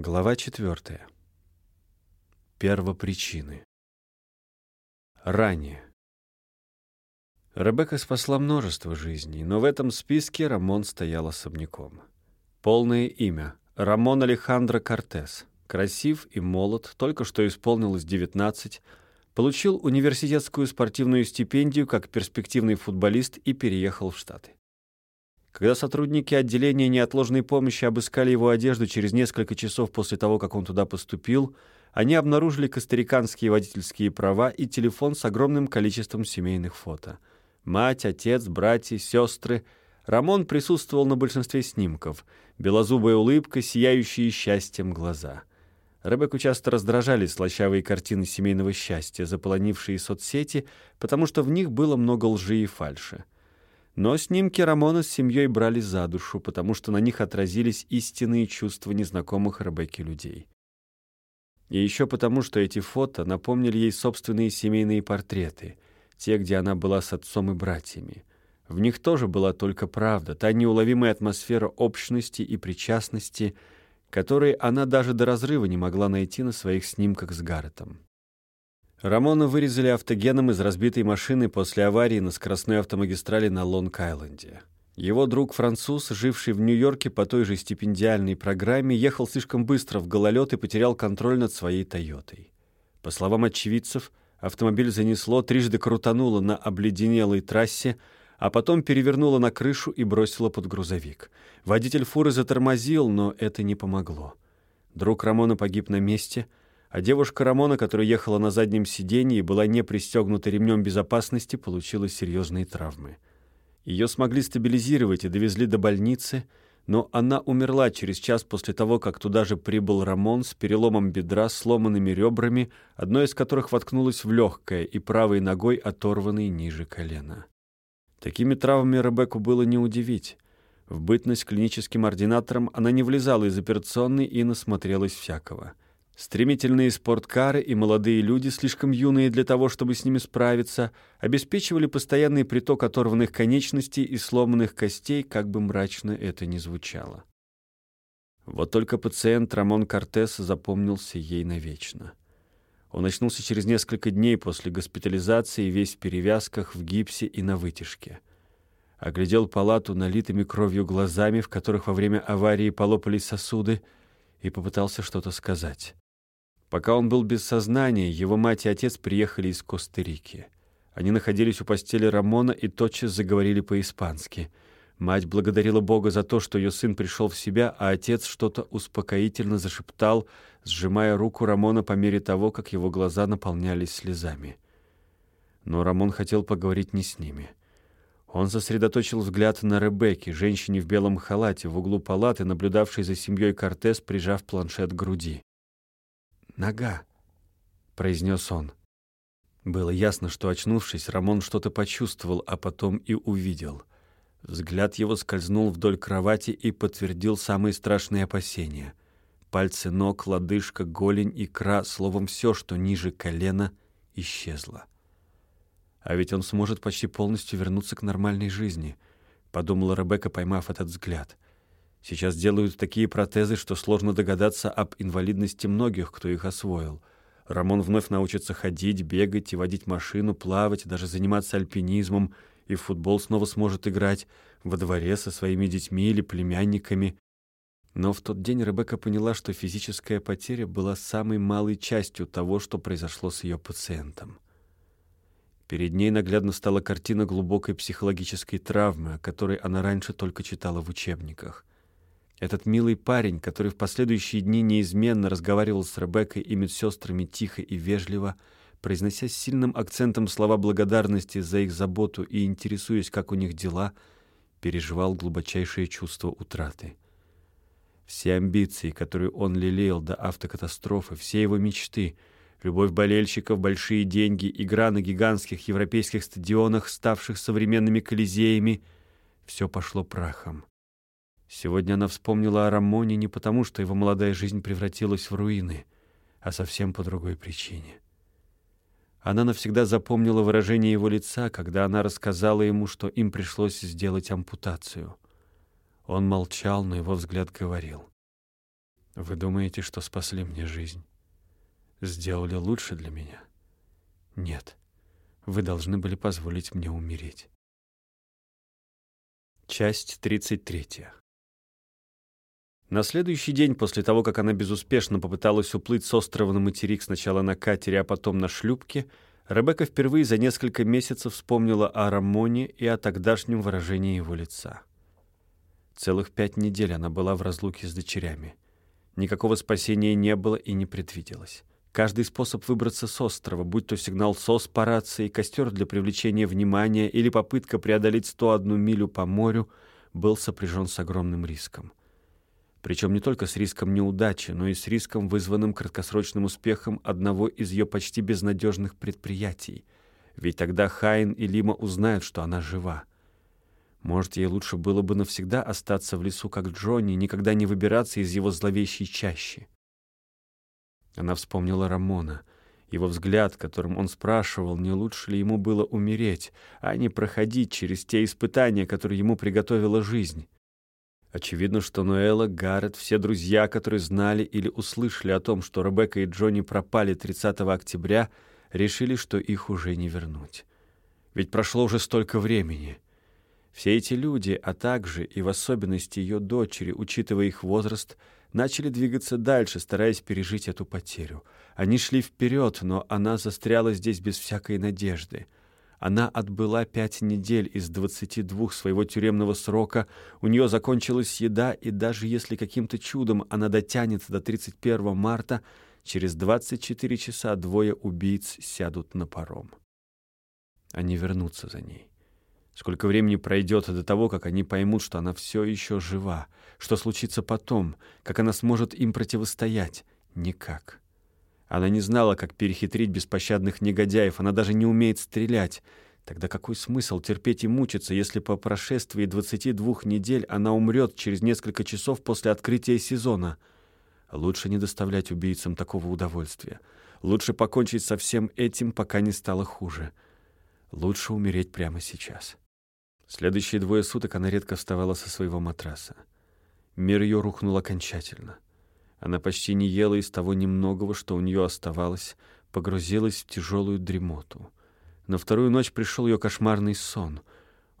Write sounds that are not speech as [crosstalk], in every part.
Глава четвертая. Первопричины. Ранее. Ребекка спасла множество жизней, но в этом списке Рамон стоял особняком. Полное имя — Рамон Алехандро Кортес. Красив и молод, только что исполнилось 19, получил университетскую спортивную стипендию как перспективный футболист и переехал в Штаты. Когда сотрудники отделения неотложной помощи обыскали его одежду через несколько часов после того, как он туда поступил, они обнаружили костариканские водительские права и телефон с огромным количеством семейных фото. Мать, отец, братья, сестры. Рамон присутствовал на большинстве снимков. Белозубая улыбка, сияющие счастьем глаза. Ребекку часто раздражали слащавые картины семейного счастья, заполонившие соцсети, потому что в них было много лжи и фальши. Но снимки Рамона с семьей брали за душу, потому что на них отразились истинные чувства незнакомых Ребекке людей. И еще потому, что эти фото напомнили ей собственные семейные портреты, те, где она была с отцом и братьями. В них тоже была только правда, та неуловимая атмосфера общности и причастности, которой она даже до разрыва не могла найти на своих снимках с Гарретом. Рамона вырезали автогеном из разбитой машины после аварии на скоростной автомагистрали на Лонг-Айленде. Его друг-француз, живший в Нью-Йорке по той же стипендиальной программе, ехал слишком быстро в гололед и потерял контроль над своей «Тойотой». По словам очевидцев, автомобиль занесло, трижды крутануло на обледенелой трассе, а потом перевернуло на крышу и бросило под грузовик. Водитель фуры затормозил, но это не помогло. Друг Рамона погиб на месте — а девушка Рамона, которая ехала на заднем сиденье и была не пристегнута ремнем безопасности, получила серьезные травмы. Ее смогли стабилизировать и довезли до больницы, но она умерла через час после того, как туда же прибыл Рамон с переломом бедра, сломанными ребрами, одно из которых воткнулось в легкое и правой ногой оторванной ниже колена. Такими травмами Ребекку было не удивить. В бытность клиническим ординатором она не влезала из операционной и насмотрелась всякого — Стремительные спорткары и молодые люди, слишком юные для того, чтобы с ними справиться, обеспечивали постоянный приток оторванных конечностей и сломанных костей, как бы мрачно это ни звучало. Вот только пациент Рамон Кортес запомнился ей навечно. Он очнулся через несколько дней после госпитализации, весь в перевязках, в гипсе и на вытяжке. Оглядел палату налитыми кровью глазами, в которых во время аварии полопались сосуды, и попытался что-то сказать. Пока он был без сознания, его мать и отец приехали из Коста-Рики. Они находились у постели Рамона и тотчас заговорили по-испански. Мать благодарила Бога за то, что ее сын пришел в себя, а отец что-то успокоительно зашептал, сжимая руку Рамона по мере того, как его глаза наполнялись слезами. Но Рамон хотел поговорить не с ними. Он сосредоточил взгляд на Ребекке, женщине в белом халате, в углу палаты, наблюдавшей за семьей Кортес, прижав планшет к груди нога», — произнес он. Было ясно, что, очнувшись, Рамон что-то почувствовал, а потом и увидел. Взгляд его скользнул вдоль кровати и подтвердил самые страшные опасения. Пальцы ног, лодыжка, голень, икра, словом, все, что ниже колена, исчезло. А ведь он сможет почти полностью вернуться к нормальной жизни, подумала Ребекка, поймав этот взгляд — Сейчас делают такие протезы, что сложно догадаться об инвалидности многих, кто их освоил. Рамон вновь научится ходить, бегать и водить машину, плавать, даже заниматься альпинизмом, и в футбол снова сможет играть во дворе со своими детьми или племянниками. Но в тот день Ребекка поняла, что физическая потеря была самой малой частью того, что произошло с ее пациентом. Перед ней наглядно стала картина глубокой психологической травмы, о которой она раньше только читала в учебниках. Этот милый парень, который в последующие дни неизменно разговаривал с Ребеккой и медсестрами тихо и вежливо, произнося с сильным акцентом слова благодарности за их заботу и интересуясь, как у них дела, переживал глубочайшее чувство утраты. Все амбиции, которые он лелеял до автокатастрофы, все его мечты, любовь болельщиков, большие деньги, игра на гигантских европейских стадионах, ставших современными колизеями, все пошло прахом. Сегодня она вспомнила о Рамоне не потому, что его молодая жизнь превратилась в руины, а совсем по другой причине. Она навсегда запомнила выражение его лица, когда она рассказала ему, что им пришлось сделать ампутацию. Он молчал, но его взгляд говорил. Вы думаете, что спасли мне жизнь? Сделали лучше для меня? Нет. Вы должны были позволить мне умереть. Часть 33. На следующий день после того, как она безуспешно попыталась уплыть с острова на материк сначала на катере, а потом на шлюпке, Ребекка впервые за несколько месяцев вспомнила о Рамоне и о тогдашнем выражении его лица. Целых пять недель она была в разлуке с дочерями. Никакого спасения не было и не предвиделось. Каждый способ выбраться с острова, будь то сигнал СОС по рации, костер для привлечения внимания или попытка преодолеть 101 милю по морю, был сопряжен с огромным риском. Причем не только с риском неудачи, но и с риском, вызванным краткосрочным успехом одного из ее почти безнадежных предприятий. Ведь тогда Хайн и Лима узнают, что она жива. Может, ей лучше было бы навсегда остаться в лесу, как Джонни, никогда не выбираться из его зловещей чащи. Она вспомнила Рамона, его взгляд, которым он спрашивал, не лучше ли ему было умереть, а не проходить через те испытания, которые ему приготовила жизнь. Очевидно, что Ноэла, Гаррет, все друзья, которые знали или услышали о том, что Ребекка и Джонни пропали 30 октября, решили, что их уже не вернуть. Ведь прошло уже столько времени. Все эти люди, а также и в особенности ее дочери, учитывая их возраст, начали двигаться дальше, стараясь пережить эту потерю. Они шли вперед, но она застряла здесь без всякой надежды — она отбыла пять недель из двадцати двух своего тюремного срока, у нее закончилась еда, и даже если каким-то чудом она дотянет до 31 марта, через 24 часа двое убийц сядут на паром. Они вернутся за ней. Сколько времени пройдет до того, как они поймут, что она все еще жива? Что случится потом? Как она сможет им противостоять? Никак. Она не знала, как перехитрить беспощадных негодяев, она даже не умеет стрелять. Тогда какой смысл терпеть и мучиться, если по прошествии 22 недель она умрет через несколько часов после открытия сезона? Лучше не доставлять убийцам такого удовольствия. Лучше покончить со всем этим, пока не стало хуже. Лучше умереть прямо сейчас. Следующие двое суток она редко вставала со своего матраса. Мир ее рухнул окончательно. Она почти не ела из того немногого, что у нее оставалось, погрузилась в тяжелую дремоту. На вторую ночь пришел ее кошмарный сон.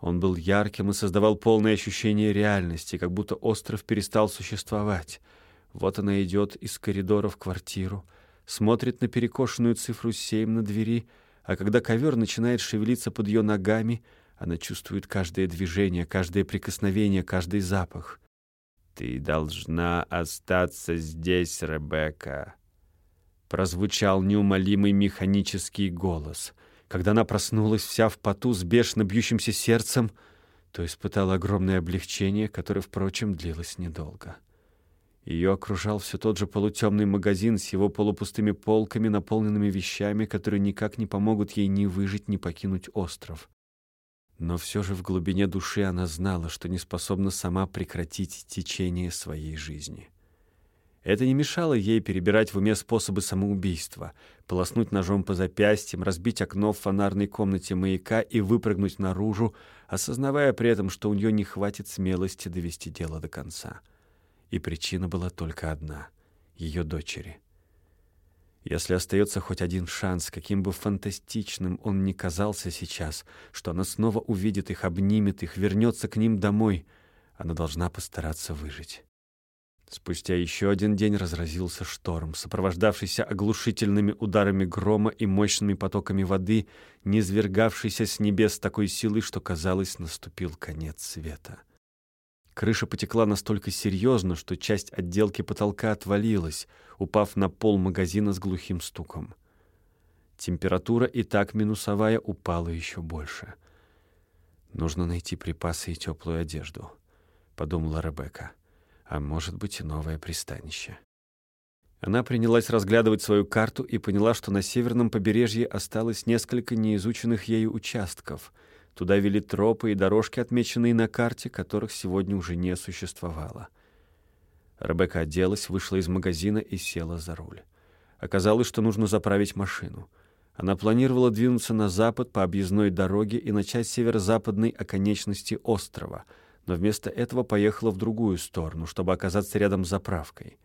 Он был ярким и создавал полное ощущение реальности, как будто остров перестал существовать. Вот она идет из коридора в квартиру, смотрит на перекошенную цифру семь на двери, а когда ковер начинает шевелиться под ее ногами, она чувствует каждое движение, каждое прикосновение, каждый запах. «Ты должна остаться здесь, Ребекка», — прозвучал неумолимый механический голос. Когда она проснулась вся в поту с бешено бьющимся сердцем, то испытала огромное облегчение, которое, впрочем, длилось недолго. Ее окружал все тот же полутемный магазин с его полупустыми полками, наполненными вещами, которые никак не помогут ей ни выжить, ни покинуть остров. Но все же в глубине души она знала, что не способна сама прекратить течение своей жизни. Это не мешало ей перебирать в уме способы самоубийства, полоснуть ножом по запястьям, разбить окно в фонарной комнате маяка и выпрыгнуть наружу, осознавая при этом, что у нее не хватит смелости довести дело до конца. И причина была только одна — ее дочери — если остается хоть один шанс, каким бы фантастичным он ни казался сейчас, что она снова увидит их, обнимет их, вернется к ним домой, она должна постараться выжить. Спустя еще один день разразился шторм, сопровождавшийся оглушительными ударами грома и мощными потоками воды, низвергавшийся с небес такой силой, что, казалось, наступил конец света. Крыша потекла настолько серьезно, что часть отделки потолка отвалилась, упав на пол магазина с глухим стуком. Температура и так минусовая упала еще больше. «Нужно найти припасы и теплую одежду», — подумала Ребекка. «А может быть и новое пристанище». Она принялась разглядывать свою карту и поняла, что на северном побережье осталось несколько неизученных ею участков — Туда вели тропы и дорожки, отмеченные на карте, которых сегодня уже не существовало. Ребекка оделась, вышла из магазина и села за руль. Оказалось, что нужно заправить машину. Она планировала двинуться на запад по объездной дороге и начать с северо-западной оконечности острова, но вместо этого поехала в другую сторону, чтобы оказаться рядом с заправкой.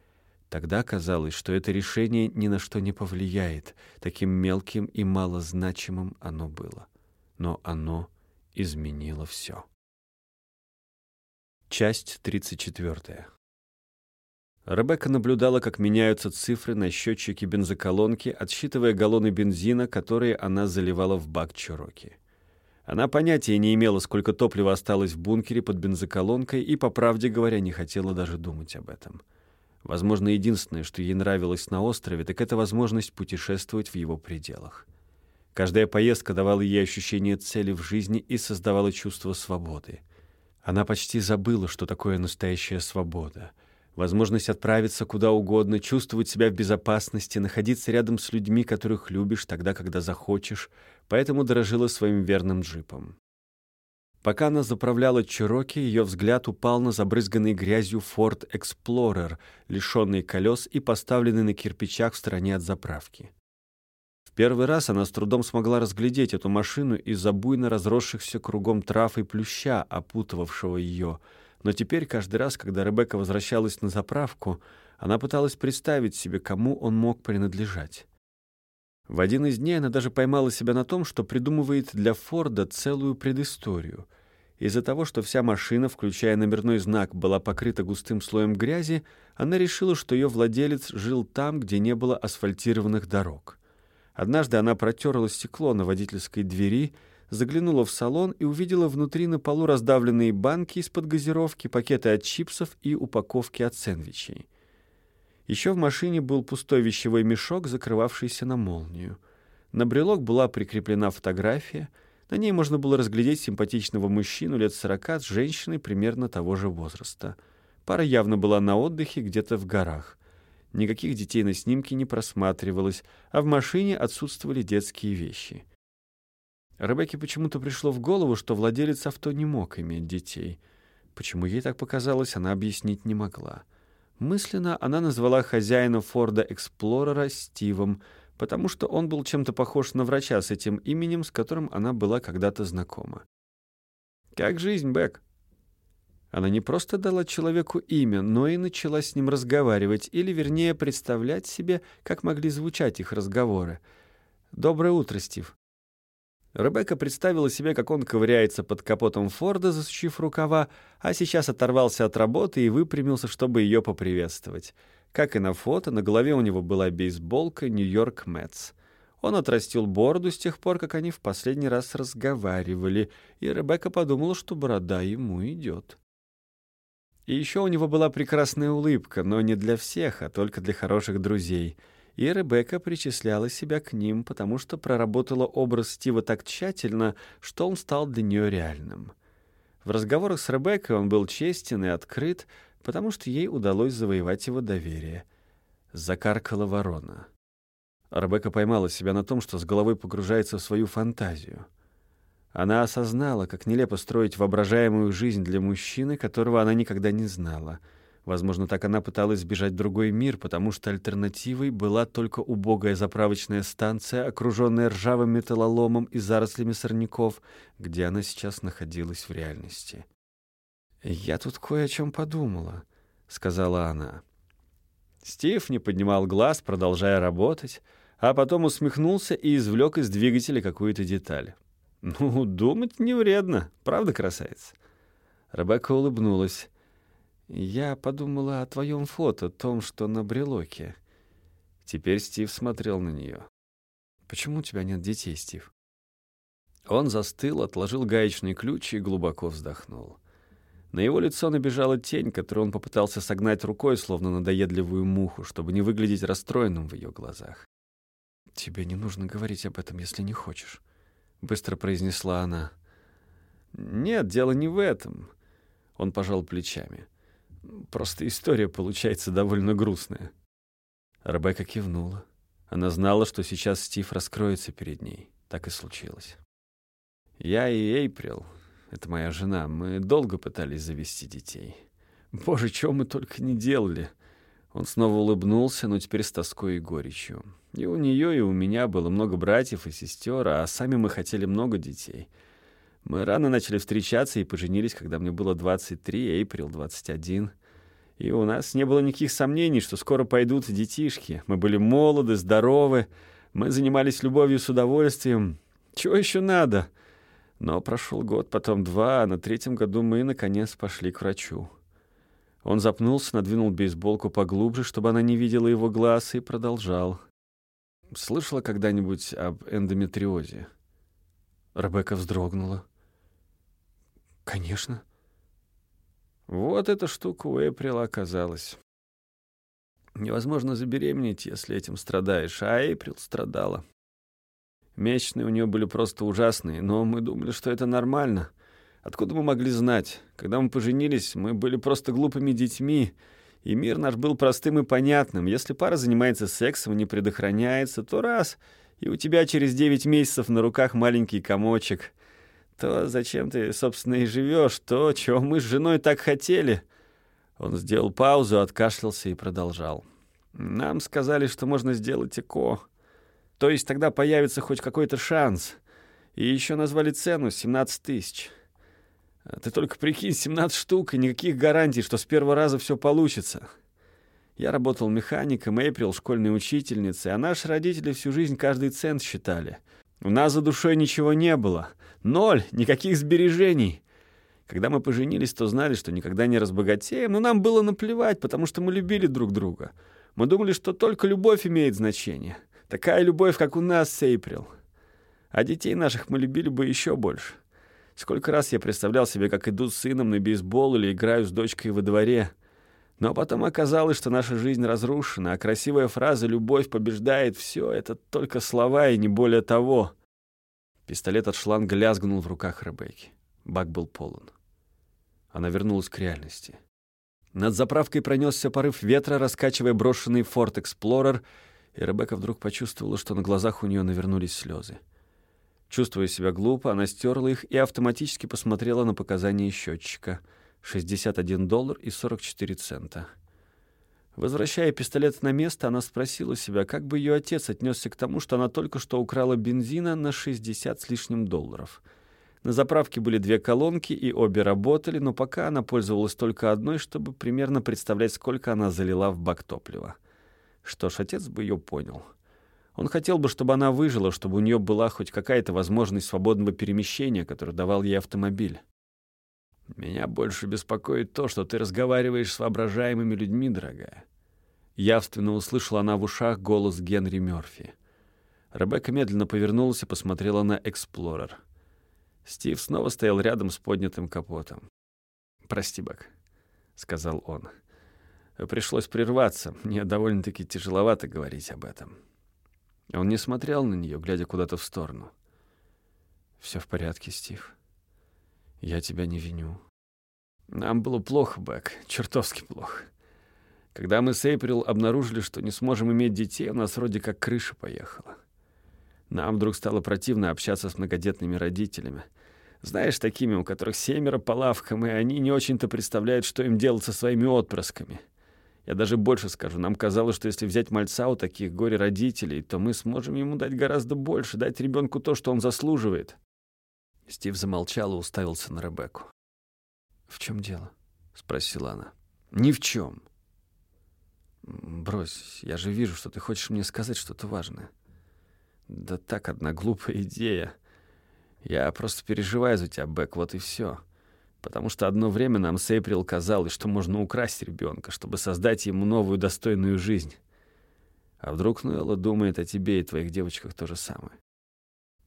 Тогда казалось, что это решение ни на что не повлияет, таким мелким и малозначимым оно было. Но оно изменило все. Часть 34. Ребекка наблюдала, как меняются цифры на счетчике бензоколонки, отсчитывая галлоны бензина, которые она заливала в бак Чироки. Она понятия не имела, сколько топлива осталось в бункере под бензоколонкой, и, по правде говоря, не хотела даже думать об этом. Возможно, единственное, что ей нравилось на острове, так это возможность путешествовать в его пределах. Каждая поездка давала ей ощущение цели в жизни и создавала чувство свободы — она почти забыла, что такое настоящая свобода. Возможность отправиться куда угодно, чувствовать себя в безопасности, находиться рядом с людьми, которых любишь тогда, когда захочешь, поэтому дорожила своим верным джипом. Пока она заправляла Чироки, ее взгляд упал на забрызганный грязью Ford Explorer, лишенный колес и поставленный на кирпичах в стороне от заправки первый раз она с трудом смогла разглядеть эту машину из-за буйно разросшихся кругом трав и плюща, опутывавшего ее. Но теперь, каждый раз, когда Ребекка возвращалась на заправку, она пыталась представить себе, кому он мог принадлежать. В один из дней она даже поймала себя на том, что придумывает для Форда целую предысторию. Из-за того, что вся машина, включая номерной знак, была покрыта густым слоем грязи, она решила, что ее владелец жил там, где не было асфальтированных дорог. Однажды она протерла стекло на водительской двери, заглянула в салон и увидела внутри на полу раздавленные банки из-под газировки, пакеты от чипсов и упаковки от сэндвичей. Еще в машине был пустой вещевой мешок, закрывавшийся на молнию. На брелок была прикреплена фотография. На ней можно было разглядеть симпатичного мужчину лет сорока с женщиной примерно того же возраста. Пара явно была на отдыхе где-то в горах. Никаких детей на снимке не просматривалось, а в машине отсутствовали детские вещи. Ребекке почему-то пришло в голову, что владелец авто не мог иметь детей. Почему ей так показалось, она объяснить не могла. Мысленно она назвала хозяина Форда Эксплорера Стивом, потому что он был чем-то похож на врача с этим именем, с которым она была когда-то знакома. «Как жизнь, Бэк?» Она не просто дала человеку имя, но и начала с ним разговаривать, или, вернее, представлять себе, как могли звучать их разговоры. «Доброе утро, Стив». Ребекка представила себе, как он ковыряется под капотом Форда, засучив рукава, а сейчас оторвался от работы и выпрямился, чтобы ее поприветствовать. Как и на фото, на голове у него была бейсболка «Нью-Йорк Мэтс». Он отрастил бороду с тех пор, как они в последний раз разговаривали, и Ребекка подумала, что борода ему идет. И еще у него была прекрасная улыбка, но не для всех, а только для хороших друзей. И Ребекка причисляла себя к ним, потому что проработала образ Стива так тщательно, что он стал для нее реальным. В разговорах с Ребеккой он был честен и открыт, потому что ей удалось завоевать его доверие. Закаркала ворона. Ребекка поймала себя на том, что с головой погружается в свою фантазию — она осознала, как нелепо строить воображаемую жизнь для мужчины, которого она никогда не знала. Возможно, так она пыталась сбежать в другой мир, потому что альтернативой была только убогая заправочная станция, окруженная ржавым металлоломом и зарослями сорняков, где она сейчас находилась в реальности. «Я тут кое о чем подумала», — сказала она. Стив не поднимал глаз, продолжая работать, а потом усмехнулся и извлек из двигателя какую-то деталь. «Ну, думать не вредно, правда, красавица?» Ребекка улыбнулась. «Я подумала о твоем фото, том, что на брелоке». Теперь Стив смотрел на нее. «Почему у тебя нет детей, Стив?» Он застыл, отложил гаечный ключ и глубоко вздохнул. На его лицо набежала тень, которую он попытался согнать рукой, словно надоедливую муху, чтобы не выглядеть расстроенным в ее глазах. «Тебе не нужно говорить об этом, если не хочешь» быстро произнесла она. Нет, дело не в этом. Он пожал плечами. Просто история получается довольно грустная. Ребекка кивнула. Она знала, что сейчас Стив раскроется перед ней. Так и случилось. Я и Эйприл, это моя жена, мы долго пытались завести детей. Боже, чего мы только не делали. Он снова улыбнулся, но теперь с тоской и горечью. И у нее, и у меня было много братьев и сестер, а сами мы хотели много детей. Мы рано начали встречаться и поженились, когда мне было 23, Эйприл 21. И у нас не было никаких сомнений, что скоро пойдут детишки. Мы были молоды, здоровы, мы занимались любовью с удовольствием. Чего еще надо? Но прошел год, потом два, а на третьем году мы, наконец, пошли к врачу. Он запнулся, надвинул бейсболку поглубже, чтобы она не видела его глаз, и продолжал. «Слышала когда-нибудь об эндометриозе?» Ребекка вздрогнула. «Конечно». Вот эта штука у Эйприл оказалась. Невозможно забеременеть, если этим страдаешь, а Эйприл страдала. Месячные у нее были просто ужасные, но мы думали, что это нормально. Откуда мы могли знать? Когда мы поженились, мы были просто глупыми детьми, и мир наш был простым и понятным. Если пара занимается сексом и не предохраняется, то раз, и у тебя через девять месяцев на руках маленький комочек. То, зачем ты, собственно, и живешь, то, чего мы с женой так хотели. Он сделал паузу, откашлялся и продолжал. Нам сказали, что можно сделать ЭКО. То есть тогда появится хоть какой-то шанс. И еще назвали цену 17 тысяч. А ты только прикинь, 17 штук и никаких гарантий, что с первого раза все получится. Я работал механиком, Эйприл — школьной учительницей, а наши родители всю жизнь каждый цент считали. У нас за душой ничего не было. Ноль, никаких сбережений. Когда мы поженились, то знали, что никогда не разбогатеем, но нам было наплевать, потому что мы любили друг друга. Мы думали, что только любовь имеет значение. Такая любовь, как у нас с Эйприл. А детей наших мы любили бы еще больше. Сколько раз я представлял себе, как иду с сыном на бейсбол или играю с дочкой во дворе. Но потом оказалось, что наша жизнь разрушена, а красивая фраза «любовь побеждает все» — это только слова и не более того. Пистолет от шланга лязгнул в руках Ребекки. Бак был полон. Она вернулась к реальности. Над заправкой пронесся порыв ветра, раскачивая брошенный Ford Explorer, и Ребекка вдруг почувствовала, что на глазах у нее навернулись слезы. Чувствуя себя глупо, она стерла их и автоматически посмотрела на показания счетчика. 61 доллар и 44 цента. Возвращая пистолет на место, она спросила себя, как бы ее отец отнесся к тому, что она только что украла бензина на 60 с лишним долларов. На заправке были две колонки, и обе работали, но пока она пользовалась только одной, чтобы примерно представлять, сколько она залила в бак топлива. Что ж, отец бы ее понял. Он хотел бы, чтобы она выжила, чтобы у нее была хоть какая-то возможность свободного перемещения, который давал ей автомобиль. «Меня больше беспокоит то, что ты разговариваешь с воображаемыми людьми, дорогая». Явственно услышала она в ушах голос Генри Мёрфи. Ребекка медленно повернулась и посмотрела на «Эксплорер». Стив снова стоял рядом с поднятым капотом. «Прости, Бак», — сказал он. «Пришлось прерваться. Мне довольно-таки тяжеловато говорить об этом». Он не смотрел на нее, глядя куда-то в сторону. «Все в порядке, Стив. Я тебя не виню. Нам было плохо, Бэк, чертовски плохо. Когда мы с Эйприл обнаружили, что не сможем иметь детей, у нас вроде как крыша поехала. Нам вдруг стало противно общаться с многодетными родителями. Знаешь, такими, у которых семеро по лавкам, и они не очень-то представляют, что им делать со своими отпрысками. Я даже больше скажу, нам казалось, что если взять мальца у таких горе-родителей, то мы сможем ему дать гораздо больше, дать ребенку то, что он заслуживает. Стив замолчал и уставился на Ребекку. «В чем дело?» — спросила она. «Ни в чем. Брось, я же вижу, что ты хочешь мне сказать что-то важное. Да так, одна глупая идея. Я просто переживаю за тебя, Бек, вот и все потому что одно время нам с Эйприл казалось, что можно украсть ребенка, чтобы создать ему новую достойную жизнь. А вдруг Нуэлла думает о тебе и твоих девочках то же самое?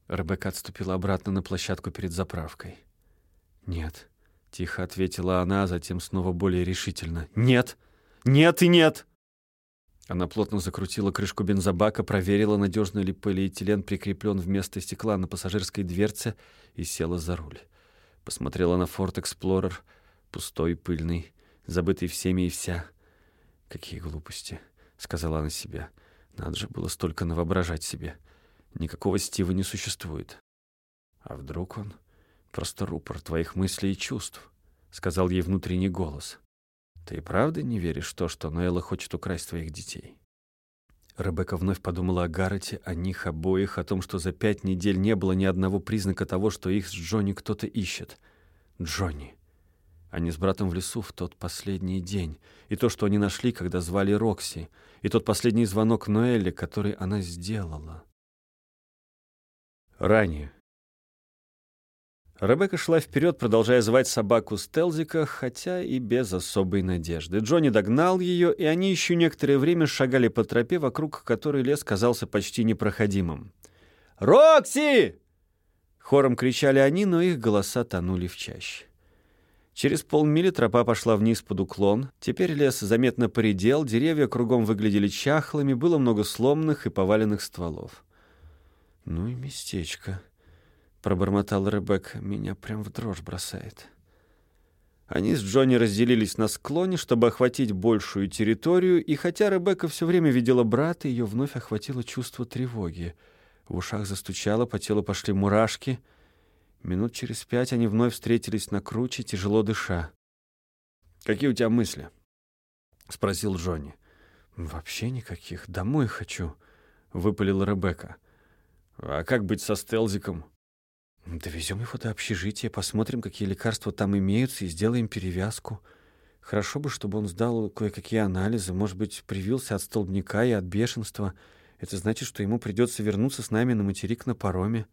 Ребекка отступила обратно на площадку перед заправкой. «Нет», — тихо ответила она, а затем снова более решительно. «Нет! Нет и нет!» Она плотно закрутила крышку бензобака, проверила, надежно ли полиэтилен прикреплен вместо стекла на пассажирской дверце и села за руль. Посмотрела на Форд Эксплорер, пустой, пыльный, забытый всеми и вся. «Какие глупости», — сказала она себе. «Надо же было столько навоображать себе. Никакого Стива не существует». «А вдруг он просто рупор твоих мыслей и чувств?» — сказал ей внутренний голос. «Ты и правда не веришь в то, что Ноэла хочет украсть твоих детей?» Ребекка вновь подумала о Гаррете, о них обоих, о том, что за пять недель не было ни одного признака того, что их с Джонни кто-то ищет. Джонни. Они с братом в лесу в тот последний день. И то, что они нашли, когда звали Рокси. И тот последний звонок Ноэли, который она сделала. Ранее. Ребекка шла вперед, продолжая звать собаку Стелзика, хотя и без особой надежды. Джонни догнал ее, и они еще некоторое время шагали по тропе, вокруг которой лес казался почти непроходимым. «Рокси!» Хором кричали они, но их голоса тонули в чаще. Через полмили тропа пошла вниз под уклон. Теперь лес заметно поредел, деревья кругом выглядели чахлыми, было много сломанных и поваленных стволов. «Ну и местечко», пробормотал Ребек. Меня прям в дрожь бросает. Они с Джонни разделились на склоне, чтобы охватить большую территорию, и хотя Ребекка все время видела брата, ее вновь охватило чувство тревоги. В ушах застучало, по телу пошли мурашки. Минут через пять они вновь встретились на круче, тяжело дыша. «Какие у тебя мысли?» — спросил Джонни. «Вообще никаких. Домой хочу», — выпалила Ребекка. «А как быть со Стелзиком?» Довезем его до общежития, посмотрим, какие лекарства там имеются, и сделаем перевязку. Хорошо бы, чтобы он сдал кое-какие анализы, может быть, привился от столбняка и от бешенства. Это значит, что ему придется вернуться с нами на материк на пароме.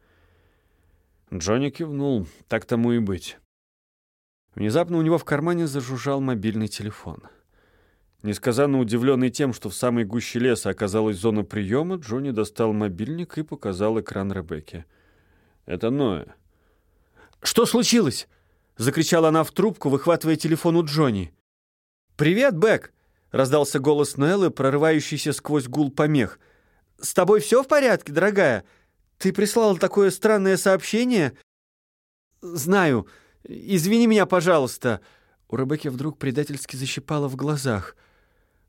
Джонни кивнул. Так тому и быть. Внезапно у него в кармане зажужжал мобильный телефон. Несказанно удивленный тем, что в самой гуще леса оказалась зона приема, Джонни достал мобильник и показал экран Ребекке. Это Ноя. «Что случилось?» — закричала она в трубку, выхватывая телефон у Джонни. «Привет, Бэк!» — раздался голос Неллы, прорывающийся сквозь гул помех. «С тобой все в порядке, дорогая? Ты прислала такое странное сообщение?» «Знаю. Извини меня, пожалуйста». У Ребекки вдруг предательски защипала в глазах.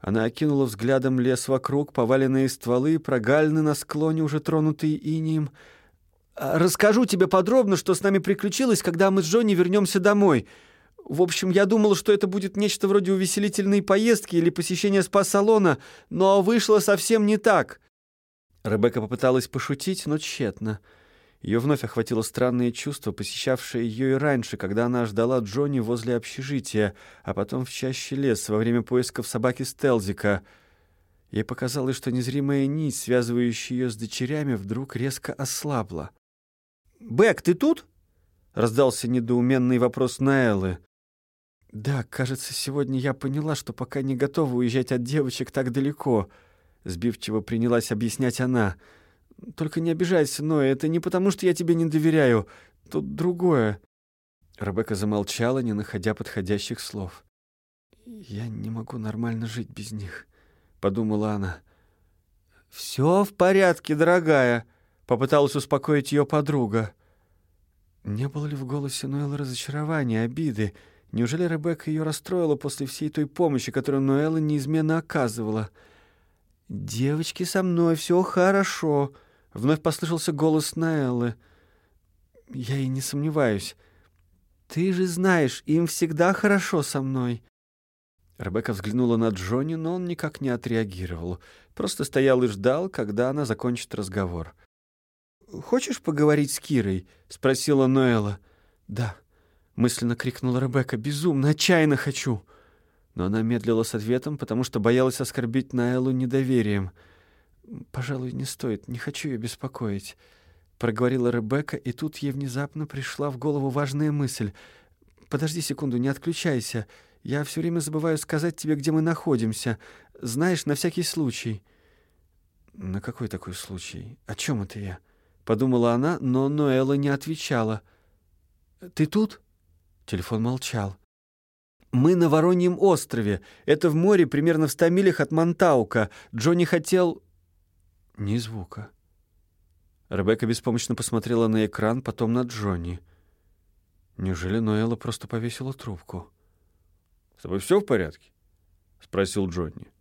Она окинула взглядом лес вокруг, поваленные стволы, прогалины на склоне, уже тронутые инием — расскажу тебе подробно, что с нами приключилось, когда мы с Джонни вернемся домой. В общем, я думала, что это будет нечто вроде увеселительной поездки или посещения спа-салона, но вышло совсем не так». Ребекка попыталась пошутить, но тщетно. Ее вновь охватило странное чувство, посещавшее ее и раньше, когда она ждала Джонни возле общежития, а потом в чаще лес во время поисков собаки Стелзика. Ей показалось, что незримая нить, связывающая ее с дочерями, вдруг резко ослабла. «Бэк, ты тут?» — раздался недоуменный вопрос Наэллы. «Да, кажется, сегодня я поняла, что пока не готова уезжать от девочек так далеко», — сбивчиво принялась объяснять она. «Только не обижайся, но это не потому, что я тебе не доверяю. Тут другое». Ребекка замолчала, не находя подходящих слов. «Я не могу нормально жить без них», — подумала она. «Все в порядке, дорогая», Попыталась успокоить ее подруга. Не было ли в голосе Ноэла разочарования, обиды? Неужели Ребекка ее расстроила после всей той помощи, которую Ноэла неизменно оказывала? «Девочки, со мной все хорошо», — вновь послышался голос Ноэллы. «Я и не сомневаюсь. Ты же знаешь, им всегда хорошо со мной». Ребекка взглянула на Джонни, но он никак не отреагировал. Просто стоял и ждал, когда она закончит разговор хочешь поговорить с Кирой?» — спросила Ноэла. «Да», — мысленно крикнула Ребекка, — «безумно, отчаянно хочу». Но она медлила с ответом, потому что боялась оскорбить Наэлу недоверием. «Пожалуй, не стоит, не хочу ее беспокоить», — проговорила Ребекка, и тут ей внезапно пришла в голову важная мысль. «Подожди секунду, не отключайся. Я все время забываю сказать тебе, где мы находимся. Знаешь, на всякий случай». «На какой такой случай? О чем это я?» — подумала она, но Ноэла не отвечала. «Ты тут?» Телефон молчал. «Мы на Вороньем острове. Это в море, примерно в ста милях от Монтаука. Джонни хотел...» Ни звука. Ребекка беспомощно посмотрела на экран, потом на Джонни. Неужели Ноэла просто повесила трубку? «С тобой все в порядке?» — спросил Джонни.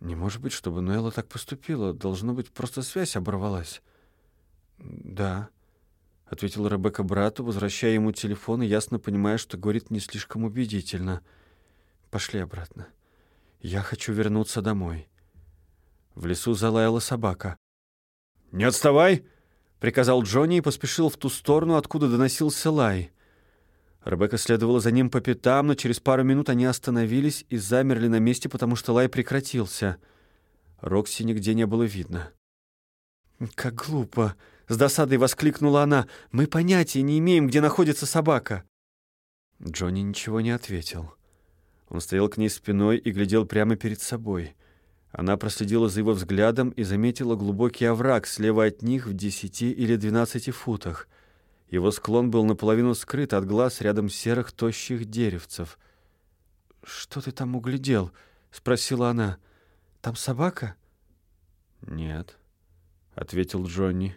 «Не может быть, чтобы Ноэла так поступила. Должно быть, просто связь оборвалась». «Да», — ответила Ребекка брату, возвращая ему телефон и ясно понимая, что говорит не слишком убедительно. «Пошли обратно. Я хочу вернуться домой». В лесу залаяла собака. «Не отставай!» — приказал Джонни и поспешил в ту сторону, откуда доносился лай. Ребекка следовала за ним по пятам, но через пару минут они остановились и замерли на месте, потому что лай прекратился. Рокси нигде не было видно. «Как глупо!» — с досадой воскликнула она. «Мы понятия не имеем, где находится собака». Джонни ничего не ответил. Он стоял к ней спиной и глядел прямо перед собой. Она проследила за его взглядом и заметила глубокий овраг слева от них в десяти или двенадцати футах. Его склон был наполовину скрыт от глаз рядом серых тощих деревцев. «Что ты там углядел?» — спросила она. «Там собака?» «Нет», — ответил Джонни.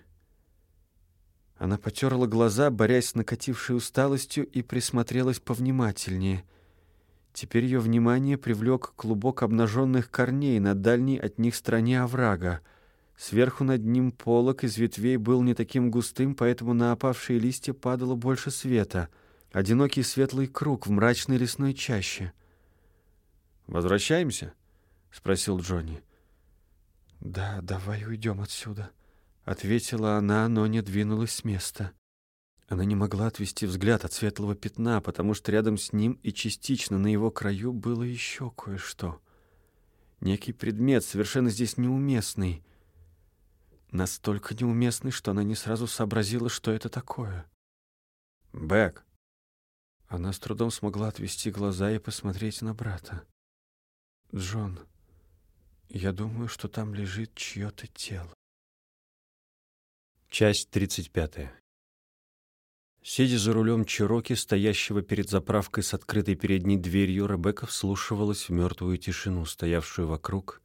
Она потерла глаза, борясь с накатившей усталостью, и присмотрелась повнимательнее. Теперь ее внимание привлек клубок обнаженных корней на дальней от них стороне оврага. Сверху над ним полог из ветвей был не таким густым, поэтому на опавшие листья падало больше света. Одинокий светлый круг в мрачной лесной чаще. «Возвращаемся?» — спросил Джонни. «Да, давай уйдем отсюда», — ответила она, но не двинулась с места. Она не могла отвести взгляд от светлого пятна, потому что рядом с ним и частично на его краю было еще кое-что. Некий предмет, совершенно здесь неуместный. Настолько неуместный, что она не сразу сообразила, что это такое. «Бэк!» Она с трудом смогла отвести глаза и посмотреть на брата. «Джон, я думаю, что там лежит чье-то тело». Часть 35. Сидя за рулем Чироки, стоящего перед заправкой с открытой передней дверью, Ребекка вслушивалась в мертвую тишину, стоявшую вокруг,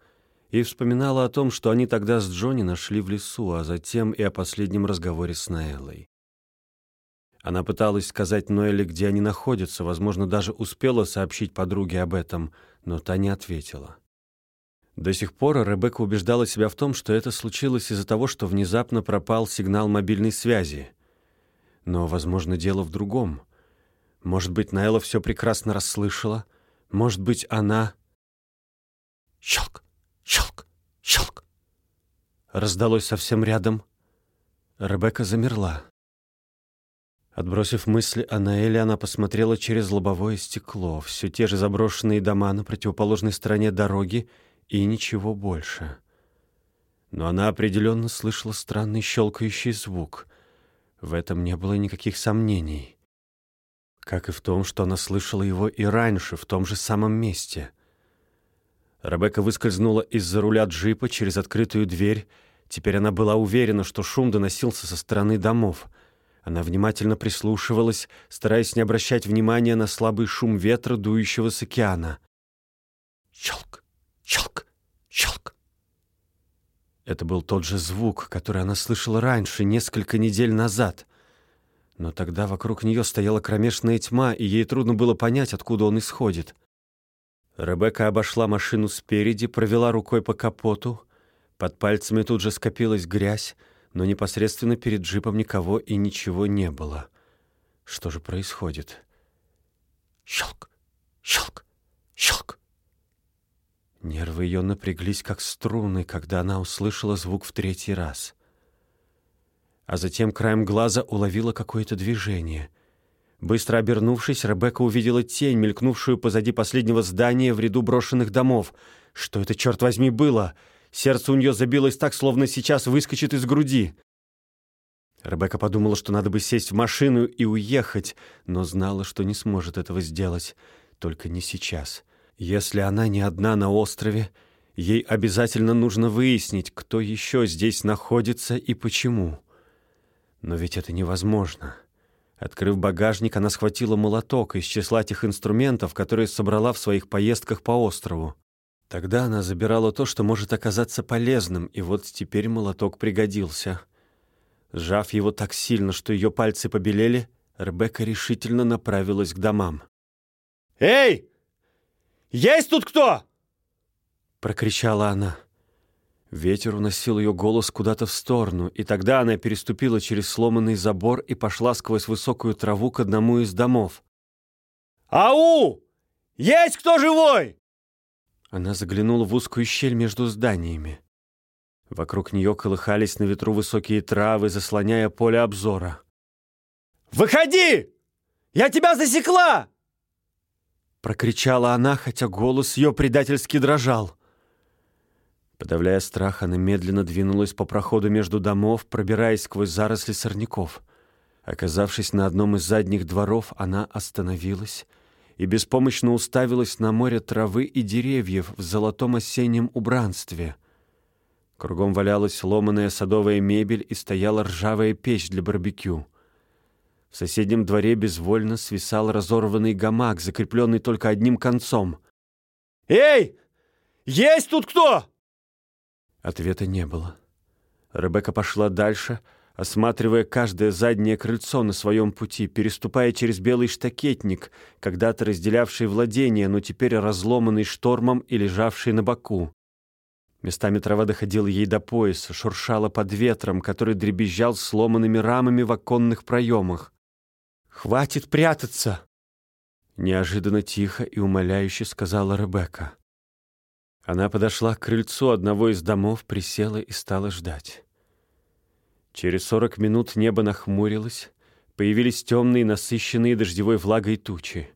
и вспоминала о том, что они тогда с Джонни нашли в лесу, а затем и о последнем разговоре с Наэллой. Она пыталась сказать Ноэле, где они находятся, возможно, даже успела сообщить подруге об этом, но та не ответила. До сих пор Ребекка убеждала себя в том, что это случилось из-за того, что внезапно пропал сигнал мобильной связи. Но, возможно, дело в другом. Может быть, Найла все прекрасно расслышала. Может быть, она... Щелк, щелк, щелк. Раздалось совсем рядом. Ребекка замерла. Отбросив мысли о Наэле, она посмотрела через лобовое стекло. Все те же заброшенные дома на противоположной стороне дороги — и ничего больше. Но она определенно слышала странный щелкающий звук. В этом не было никаких сомнений. Как и в том, что она слышала его и раньше, в том же самом месте. Ребекка выскользнула из-за руля джипа через открытую дверь. Теперь она была уверена, что шум доносился со стороны домов. Она внимательно прислушивалась, стараясь не обращать внимания на слабый шум ветра, дующего с океана. Щелк! Щелк! Щелк! Это был тот же звук, который она слышала раньше, несколько недель назад. Но тогда вокруг нее стояла кромешная тьма, и ей трудно было понять, откуда он исходит. Ребекка обошла машину спереди, провела рукой по капоту. Под пальцами тут же скопилась грязь, но непосредственно перед джипом никого и ничего не было. Что же происходит? Щелк! Щелк! Щелк! Нервы ее напряглись, как струны, когда она услышала звук в третий раз. А затем краем глаза уловила какое-то движение. Быстро обернувшись, Ребекка увидела тень, мелькнувшую позади последнего здания в ряду брошенных домов. Что это, черт возьми, было? Сердце у нее забилось так, словно сейчас выскочит из груди. Ребекка подумала, что надо бы сесть в машину и уехать, но знала, что не сможет этого сделать. Только не сейчас. Если она не одна на острове, ей обязательно нужно выяснить, кто еще здесь находится и почему. Но ведь это невозможно. Открыв багажник, она схватила молоток из числа тех инструментов, которые собрала в своих поездках по острову. Тогда она забирала то, что может оказаться полезным, и вот теперь молоток пригодился. Сжав его так сильно, что ее пальцы побелели, Ребекка решительно направилась к домам. «Эй!» Есть тут кто?» Прокричала она. Ветер уносил ее голос куда-то в сторону, и тогда она переступила через сломанный забор и пошла сквозь высокую траву к одному из домов. «Ау! Есть кто живой?» Она заглянула в узкую щель между зданиями. Вокруг нее колыхались на ветру высокие травы, заслоняя поле обзора. «Выходи! Я тебя засекла!» Прокричала она, хотя голос ее предательски дрожал. Подавляя страх, она медленно двинулась по проходу между домов, пробираясь сквозь заросли сорняков. Оказавшись на одном из задних дворов, она остановилась и беспомощно уставилась на море травы и деревьев в золотом осеннем убранстве. Кругом валялась ломаная садовая мебель и стояла ржавая печь для барбекю. В соседнем дворе безвольно свисал разорванный гамак, закрепленный только одним концом. «Эй! Есть тут кто?» Ответа не было. Ребекка пошла дальше, осматривая каждое заднее крыльцо на своем пути, переступая через белый штакетник, когда-то разделявший владение, но теперь разломанный штормом и лежавший на боку. Местами трава доходила ей до пояса, шуршала под ветром, который дребезжал сломанными рамами в оконных проемах. «Хватит прятаться!» Неожиданно тихо и умоляюще сказала Ребекка. Она подошла к крыльцу одного из домов, присела и стала ждать. Через сорок минут небо нахмурилось, появились темные, насыщенные дождевой влагой тучи.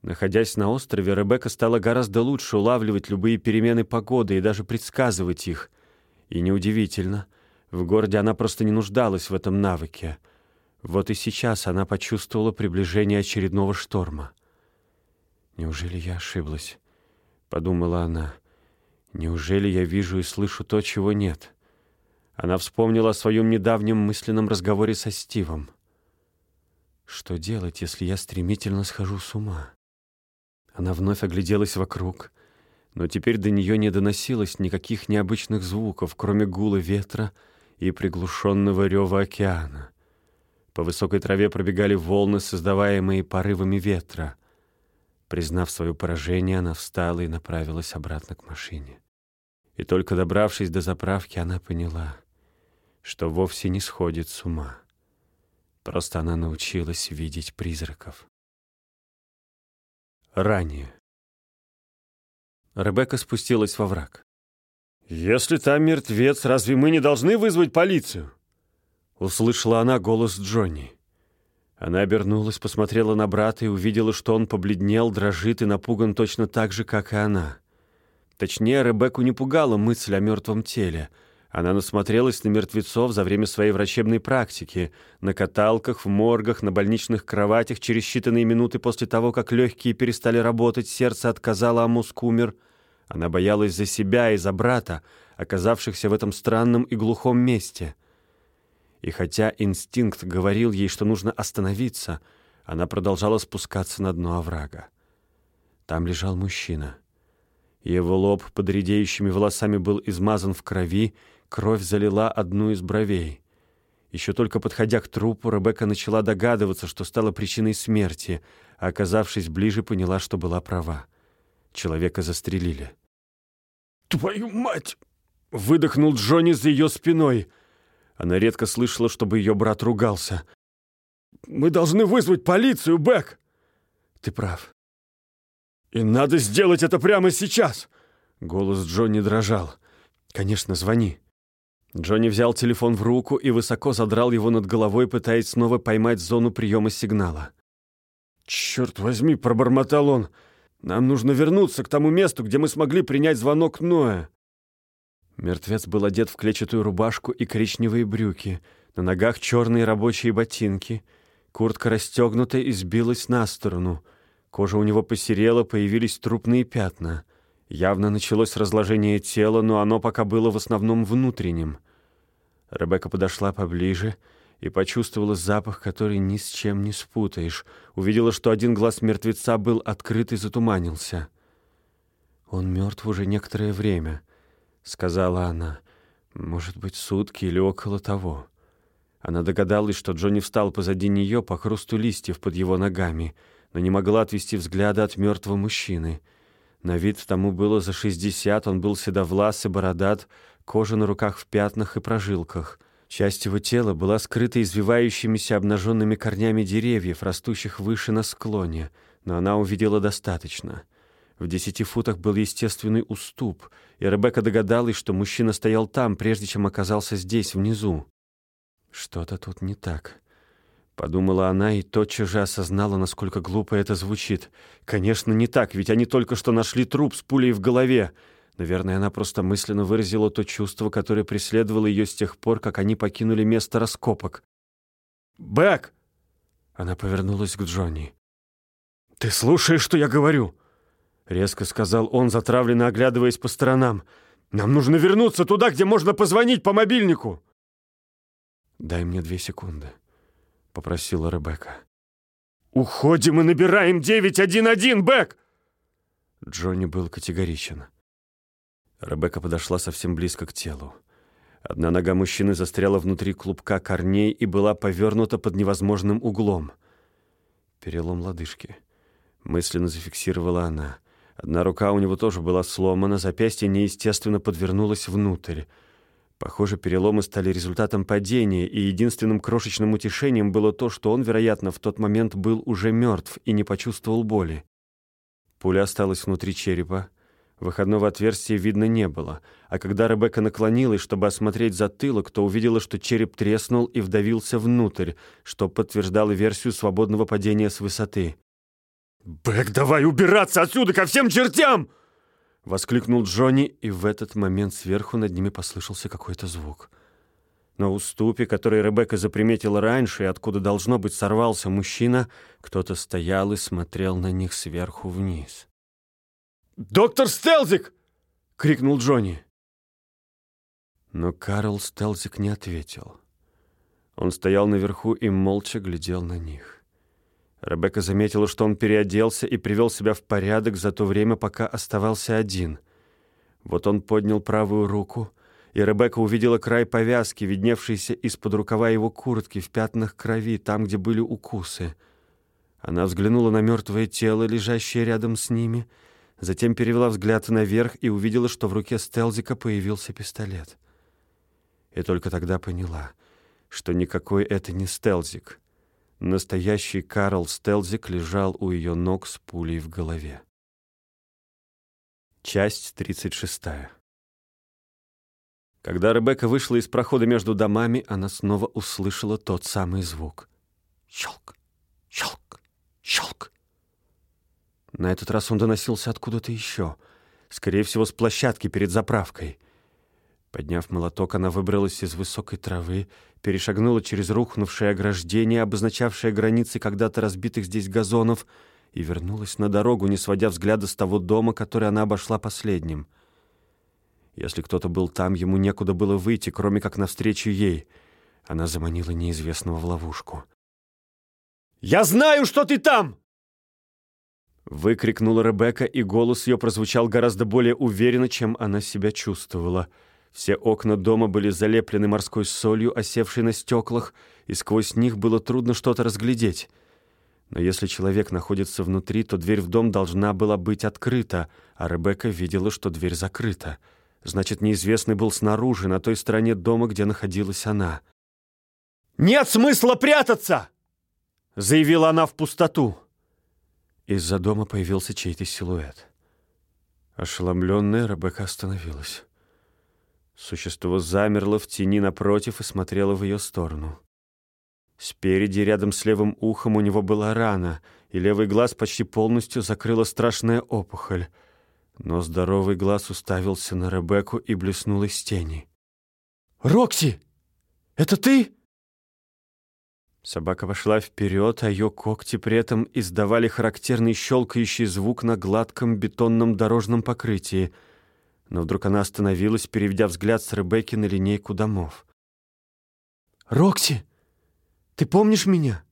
Находясь на острове, Ребекка стала гораздо лучше улавливать любые перемены погоды и даже предсказывать их. И неудивительно, в городе она просто не нуждалась в этом навыке. Вот и сейчас она почувствовала приближение очередного шторма. «Неужели я ошиблась?» — подумала она. Неужели я вижу и слышу то, чего нет? Она вспомнила о своем недавнем мысленном разговоре со Стивом. Что делать, если я стремительно схожу с ума? Она вновь огляделась вокруг, но теперь до нее не доносилось никаких необычных звуков, кроме гула ветра и приглушенного рева океана. По высокой траве пробегали волны, создаваемые порывами ветра. Признав свое поражение, она встала и направилась обратно к машине. И только добравшись до заправки, она поняла, что вовсе не сходит с ума. Просто она научилась видеть призраков. Ранее. Ребекка спустилась во враг. «Если там мертвец, разве мы не должны вызвать полицию?» Услышала она голос Джонни. Она обернулась, посмотрела на брата и увидела, что он побледнел, дрожит и напуган точно так же, как и она. Точнее, Ребекку не пугала мысль о мертвом теле. Она насмотрелась на мертвецов за время своей врачебной практики, на каталках, в моргах, на больничных кроватях через считанные минуты после того, как легкие перестали работать, сердце отказало, а мозг умер. Она боялась за себя и за брата, оказавшихся в этом странном и глухом месте — и хотя инстинкт говорил ей, что нужно остановиться, она продолжала спускаться на дно оврага. Там лежал мужчина. Его лоб под редеющими волосами был измазан в крови, кровь залила одну из бровей. Еще только подходя к трупу, Ребекка начала догадываться, что стало причиной смерти, а оказавшись ближе, поняла, что была права. Человека застрелили. «Твою мать!» — выдохнул Джонни за ее спиной — она редко слышала, чтобы ее брат ругался. «Мы должны вызвать полицию, Бэк!» «Ты прав». «И надо сделать это прямо сейчас!» Голос Джонни дрожал. «Конечно, звони». Джонни взял телефон в руку и высоко задрал его над головой, пытаясь снова поймать зону приема сигнала. «Черт возьми!» — пробормотал он. «Нам нужно вернуться к тому месту, где мы смогли принять звонок Ноя». Мертвец был одет в клетчатую рубашку и коричневые брюки, на ногах черные рабочие ботинки. Куртка расстегнута и сбилась на сторону. Кожа у него посерела, появились трупные пятна. Явно началось разложение тела, но оно пока было в основном внутренним. Ребекка подошла поближе и почувствовала запах, который ни с чем не спутаешь. Увидела, что один глаз мертвеца был открыт и затуманился. Он мертв уже некоторое время —— сказала она. «Может быть, сутки или около того». Она догадалась, что Джонни встал позади нее по хрусту листьев под его ногами, но не могла отвести взгляда от мертвого мужчины. На вид тому было за шестьдесят, он был седовлас и бородат, кожа на руках в пятнах и прожилках. Часть его тела была скрыта извивающимися обнаженными корнями деревьев, растущих выше на склоне, но она увидела достаточно. В десяти футах был естественный уступ, и Ребекка догадалась, что мужчина стоял там, прежде чем оказался здесь, внизу. «Что-то тут не так», — Подумала она и тотчас же осознала, насколько глупо это звучит. Конечно, не так, ведь они только что нашли труп с пулей в голове. Наверное, она просто мысленно выразила то чувство, которое преследовало ее с тех пор, как они покинули место раскопок. «Бэк!» Она повернулась к Джонни. «Ты слушаешь, что я говорю?» Резко сказал он, затравленно оглядываясь по сторонам. «Нам нужно вернуться туда, где можно позвонить по мобильнику!» «Дай мне две секунды», — попросила Ребекка. «Уходим и набираем 911, Бэк!» Джонни был категоричен. Ребекка подошла совсем близко к телу. Одна нога мужчины застряла внутри клубка корней и была повернута под невозможным углом. Перелом лодыжки. Мысленно зафиксировала она. Одна рука у него тоже была сломана, запястье неестественно подвернулось внутрь. Похоже, переломы стали результатом падения, и единственным крошечным утешением было то, что он, вероятно, в тот момент был уже мертв и не почувствовал боли. Пуля осталась внутри черепа. Выходного отверстия видно не было, а когда Ребекка наклонилась, чтобы осмотреть затылок, то увидела, что череп треснул и вдавился внутрь, что подтверждало версию свободного падения с высоты. «Бэк, давай убираться отсюда ко всем чертям!» Воскликнул Джонни, и в этот момент сверху над ними послышался какой-то звук. На уступе, который Ребекка заприметила раньше, и откуда, должно быть, сорвался мужчина, кто-то стоял и смотрел на них сверху вниз. «Доктор Стелзик!» — крикнул Джонни. Но Карл Стелзик не ответил. Он стоял наверху и молча глядел на них. Ребекка заметила, что он переоделся и привел себя в порядок за то время, пока оставался один. Вот он поднял правую руку, и Ребекка увидела край повязки, видневшийся из-под рукава его куртки в пятнах крови, там, где были укусы. Она взглянула на мертвое тело, лежащее рядом с ними, затем перевела взгляд наверх и увидела, что в руке Стелзика появился пистолет. И только тогда поняла, что никакой это не Стелзик — Настоящий Карл Стелзик лежал у ее ног с пулей в голове. Часть 36. Когда Ребекка вышла из прохода между домами, она снова услышала тот самый звук. Щелк, щелк, щелк. На этот раз он доносился откуда-то еще, скорее всего, с площадки перед заправкой — Подняв молоток, она выбралась из высокой травы, перешагнула через рухнувшее ограждение, обозначавшее границы когда-то разбитых здесь газонов, и вернулась на дорогу, не сводя взгляда с того дома, который она обошла последним. Если кто-то был там, ему некуда было выйти, кроме как навстречу ей. Она заманила неизвестного в ловушку. «Я знаю, что ты там!» Выкрикнула Ребекка, и голос ее прозвучал гораздо более уверенно, чем она себя чувствовала — все окна дома были залеплены морской солью, осевшей на стеклах, и сквозь них было трудно что-то разглядеть. Но если человек находится внутри, то дверь в дом должна была быть открыта, а Ребекка видела, что дверь закрыта. Значит, неизвестный был снаружи, на той стороне дома, где находилась она. «Нет смысла прятаться!» — заявила она в пустоту. Из-за дома появился чей-то силуэт. Ошеломленная Ребекка остановилась. Существо замерло в тени напротив и смотрело в ее сторону. Спереди, рядом с левым ухом, у него была рана, и левый глаз почти полностью закрыла страшная опухоль. Но здоровый глаз уставился на Ребекку и блеснул из тени. «Рокси! Это ты?» Собака пошла вперед, а ее когти при этом издавали характерный щелкающий звук на гладком бетонном дорожном покрытии — но вдруг она остановилась, переведя взгляд с Ребекки на линейку домов. «Рокси, ты помнишь меня?»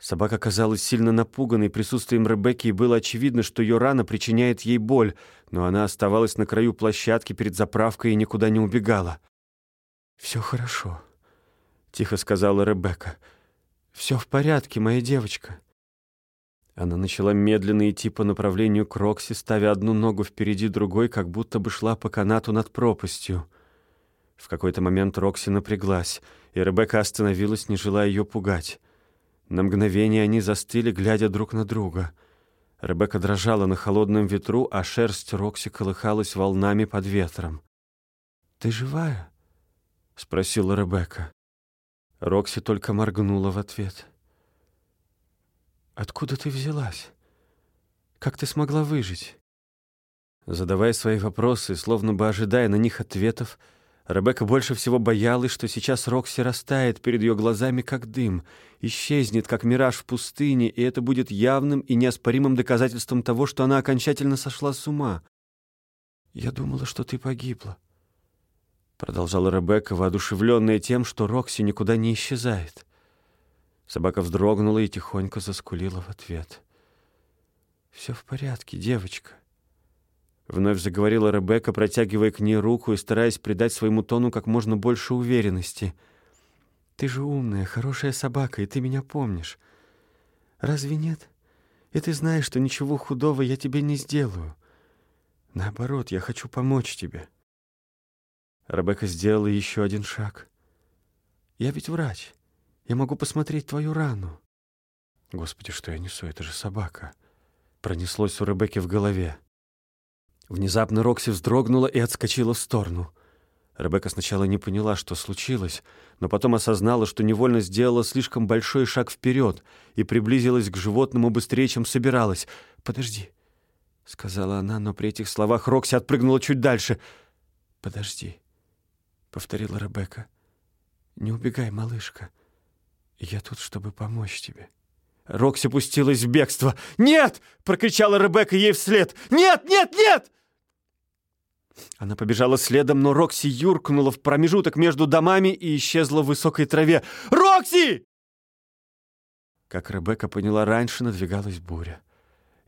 Собака казалась сильно напуганной присутствием Ребекки, и было очевидно, что ее рана причиняет ей боль, но она оставалась на краю площадки перед заправкой и никуда не убегала. «Все хорошо», — тихо сказала Ребекка. «Все в порядке, моя девочка». Она начала медленно идти по направлению к Рокси, ставя одну ногу впереди другой, как будто бы шла по канату над пропастью. В какой-то момент Рокси напряглась, и Ребекка остановилась, не желая ее пугать. На мгновение они застыли, глядя друг на друга. Ребекка дрожала на холодном ветру, а шерсть Рокси колыхалась волнами под ветром. «Ты живая?» — спросила Ребекка. Рокси только моргнула в ответ. «Откуда ты взялась? Как ты смогла выжить?» Задавая свои вопросы, словно бы ожидая на них ответов, Ребекка больше всего боялась, что сейчас Рокси растает перед ее глазами, как дым, исчезнет, как мираж в пустыне, и это будет явным и неоспоримым доказательством того, что она окончательно сошла с ума. «Я думала, что ты погибла», — продолжала Ребекка, воодушевленная тем, что Рокси никуда не исчезает. Собака вздрогнула и тихонько заскулила в ответ. «Все в порядке, девочка. Вновь заговорила Ребекка, протягивая к ней руку и стараясь придать своему тону как можно больше уверенности. «Ты же умная, хорошая собака, и ты меня помнишь. Разве нет? И ты знаешь, что ничего худого я тебе не сделаю. Наоборот, я хочу помочь тебе». Ребекка сделала еще один шаг. «Я ведь врач. Я могу посмотреть твою рану». «Господи, что я несу? Это же собака!» Пронеслось у Ребекки в голове. Внезапно Рокси вздрогнула и отскочила в сторону. Ребекка сначала не поняла, что случилось, но потом осознала, что невольно сделала слишком большой шаг вперед и приблизилась к животному быстрее, чем собиралась. «Подожди», — сказала она, но при этих словах Рокси отпрыгнула чуть дальше. «Подожди», — повторила Ребекка. «Не убегай, малышка. Я тут, чтобы помочь тебе». Рокси пустилась в бегство. «Нет!» — прокричала Ребекка ей вслед. «Нет, нет, нет!» Она побежала следом, но Рокси юркнула в промежуток между домами и исчезла в высокой траве. «Рокси!» Как Ребекка поняла раньше, надвигалась буря.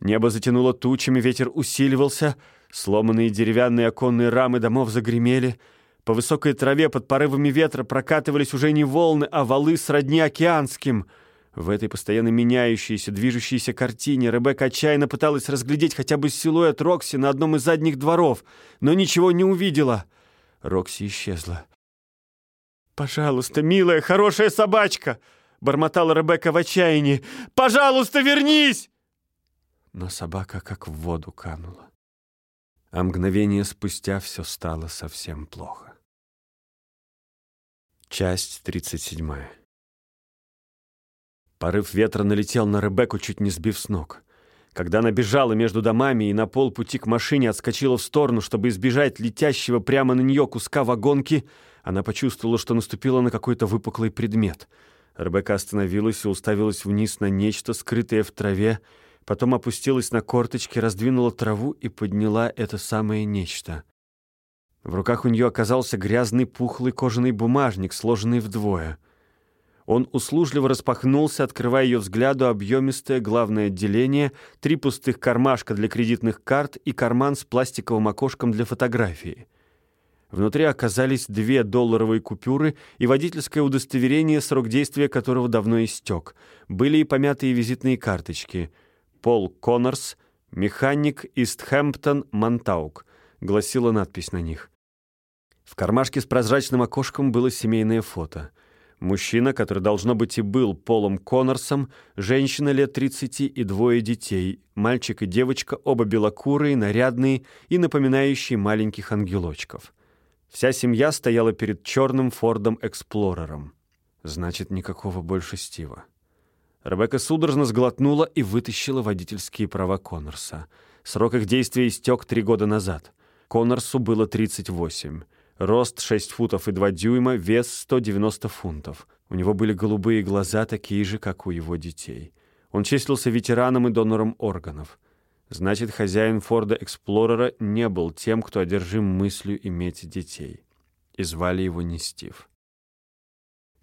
Небо затянуло тучами, ветер усиливался, сломанные деревянные оконные рамы домов загремели. По высокой траве под порывами ветра прокатывались уже не волны, а валы сродни океанским — в этой постоянно меняющейся, движущейся картине Ребекка отчаянно пыталась разглядеть хотя бы силуэт Рокси на одном из задних дворов, но ничего не увидела. Рокси исчезла. «Пожалуйста, милая, хорошая собачка!» — бормотала Ребекка в отчаянии. «Пожалуйста, вернись!» Но собака как в воду канула. А мгновение спустя все стало совсем плохо. Часть тридцать седьмая. Порыв ветра налетел на Ребекку, чуть не сбив с ног. Когда она бежала между домами и на полпути к машине отскочила в сторону, чтобы избежать летящего прямо на нее куска вагонки, она почувствовала, что наступила на какой-то выпуклый предмет. Ребекка остановилась и уставилась вниз на нечто, скрытое в траве, потом опустилась на корточки, раздвинула траву и подняла это самое нечто. В руках у нее оказался грязный пухлый кожаный бумажник, сложенный вдвое — он услужливо распахнулся, открывая ее взгляду объемистое главное отделение, три пустых кармашка для кредитных карт и карман с пластиковым окошком для фотографии. Внутри оказались две долларовые купюры и водительское удостоверение, срок действия которого давно истек. Были и помятые визитные карточки. «Пол Коннорс, механик Истхэмптон, Монтаук», — гласила надпись на них. В кармашке с прозрачным окошком было семейное фото — Мужчина, который, должно быть, и был Полом Коннорсом, женщина лет 30 и двое детей, мальчик и девочка, оба белокурые, нарядные и напоминающие маленьких ангелочков. Вся семья стояла перед черным Фордом Эксплорером. Значит, никакого больше Стива. Ребекка судорожно сглотнула и вытащила водительские права Коннорса. Срок их действия истек три года назад. Коннорсу было 38. Рост 6 футов и 2 дюйма, вес 190 фунтов. У него были голубые глаза, такие же, как у его детей. Он числился ветераном и донором органов. Значит, хозяин Форда Эксплорера не был тем, кто одержим мыслью иметь детей. И звали его не Стив.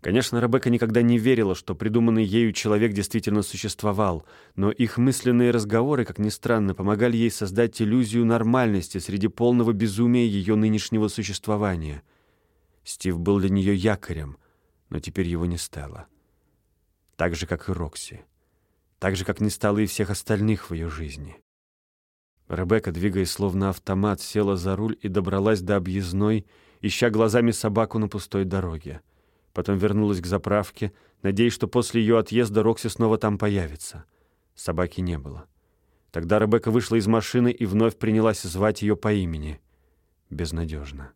Конечно, Ребекка никогда не верила, что придуманный ею человек действительно существовал, но их мысленные разговоры, как ни странно, помогали ей создать иллюзию нормальности среди полного безумия ее нынешнего существования. Стив был для нее якорем, но теперь его не стало. Так же, как и Рокси. Так же, как не стало и всех остальных в ее жизни. Ребекка, двигаясь словно автомат, села за руль и добралась до объездной, ища глазами собаку на пустой дороге. Потом вернулась к заправке, надеясь, что после ее отъезда Рокси снова там появится. Собаки не было. Тогда Ребекка вышла из машины и вновь принялась звать ее по имени. Безнадежно.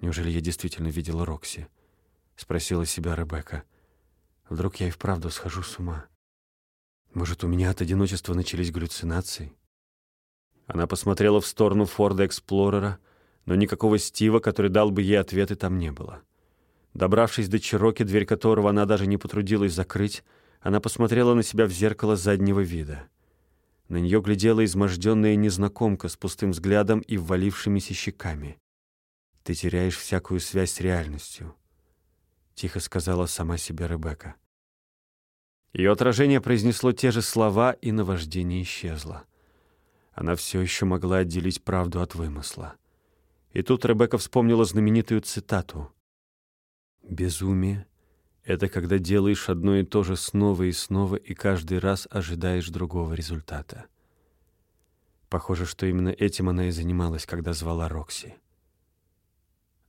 Неужели я действительно видела Рокси? — спросила себя Ребекка. «Вдруг я и вправду схожу с ума? Может, у меня от одиночества начались галлюцинации?» Она посмотрела в сторону Форда Эксплорера, но никакого Стива, который дал бы ей ответы, там не было. Добравшись до Чироки, дверь которого она даже не потрудилась закрыть, она посмотрела на себя в зеркало заднего вида. На нее глядела изможденная незнакомка с пустым взглядом и ввалившимися щеками. «Ты теряешь всякую связь с реальностью», — тихо сказала сама себе Ребекка. Ее отражение произнесло те же слова, и наваждение исчезло. Она все еще могла отделить правду от вымысла. И тут Ребекка вспомнила знаменитую цитату. «Безумие — это когда делаешь одно и то же снова и снова и каждый раз ожидаешь другого результата». Похоже, что именно этим она и занималась, когда звала Рокси.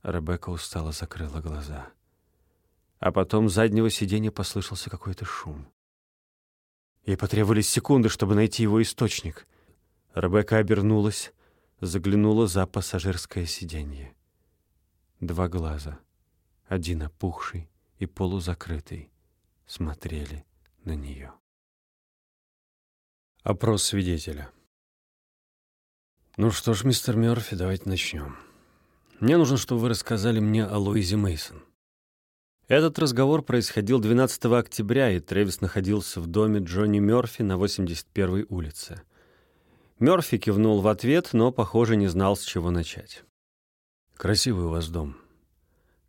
Ребекка устало закрыла глаза. А потом с заднего сиденья послышался какой-то шум. Ей потребовались секунды, чтобы найти его источник. Ребекка обернулась, заглянула за пассажирское сиденье. Два глаза, один опухший и полузакрытый, смотрели на нее. Опрос свидетеля. «Ну что ж, мистер Мёрфи, давайте начнем. Мне нужно, чтобы вы рассказали мне о Луизе Мейсон. Этот разговор происходил 12 октября, и Трэвис находился в доме Джонни Мёрфи на 81-й улице. Мёрфи кивнул в ответ, но, похоже, не знал, с чего начать. «Красивый у вас дом», —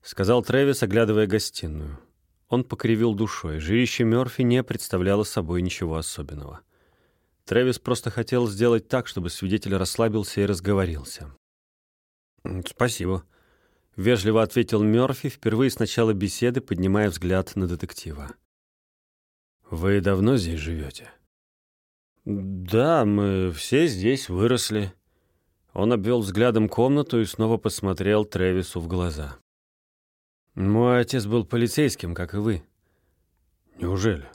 сказал Трэвис, оглядывая гостиную. Он покривил душой. Жилище Мёрфи не представляло собой ничего особенного. Трэвис просто хотел сделать так, чтобы свидетель расслабился и разговорился. «Спасибо», — вежливо ответил Мёрфи, впервые с начала беседы поднимая взгляд на детектива. «Вы давно здесь живете?» «Да, мы все здесь выросли». Он обвел взглядом комнату и снова посмотрел Тревису в глаза. «Мой отец был полицейским, как и вы». «Неужели?»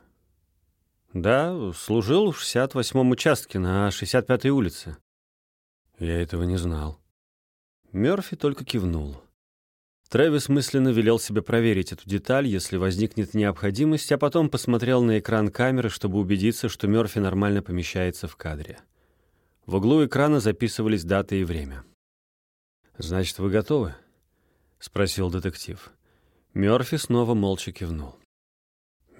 «Да, служил в 68-м участке на 65-й улице». «Я этого не знал». Мёрфи только кивнул. Трэвис мысленно велел себе проверить эту деталь, если возникнет необходимость, а потом посмотрел на экран камеры, чтобы убедиться, что Мёрфи нормально помещается в кадре. В углу экрана записывались даты и время. «Значит, вы готовы?» — спросил детектив. Мёрфи снова молча кивнул.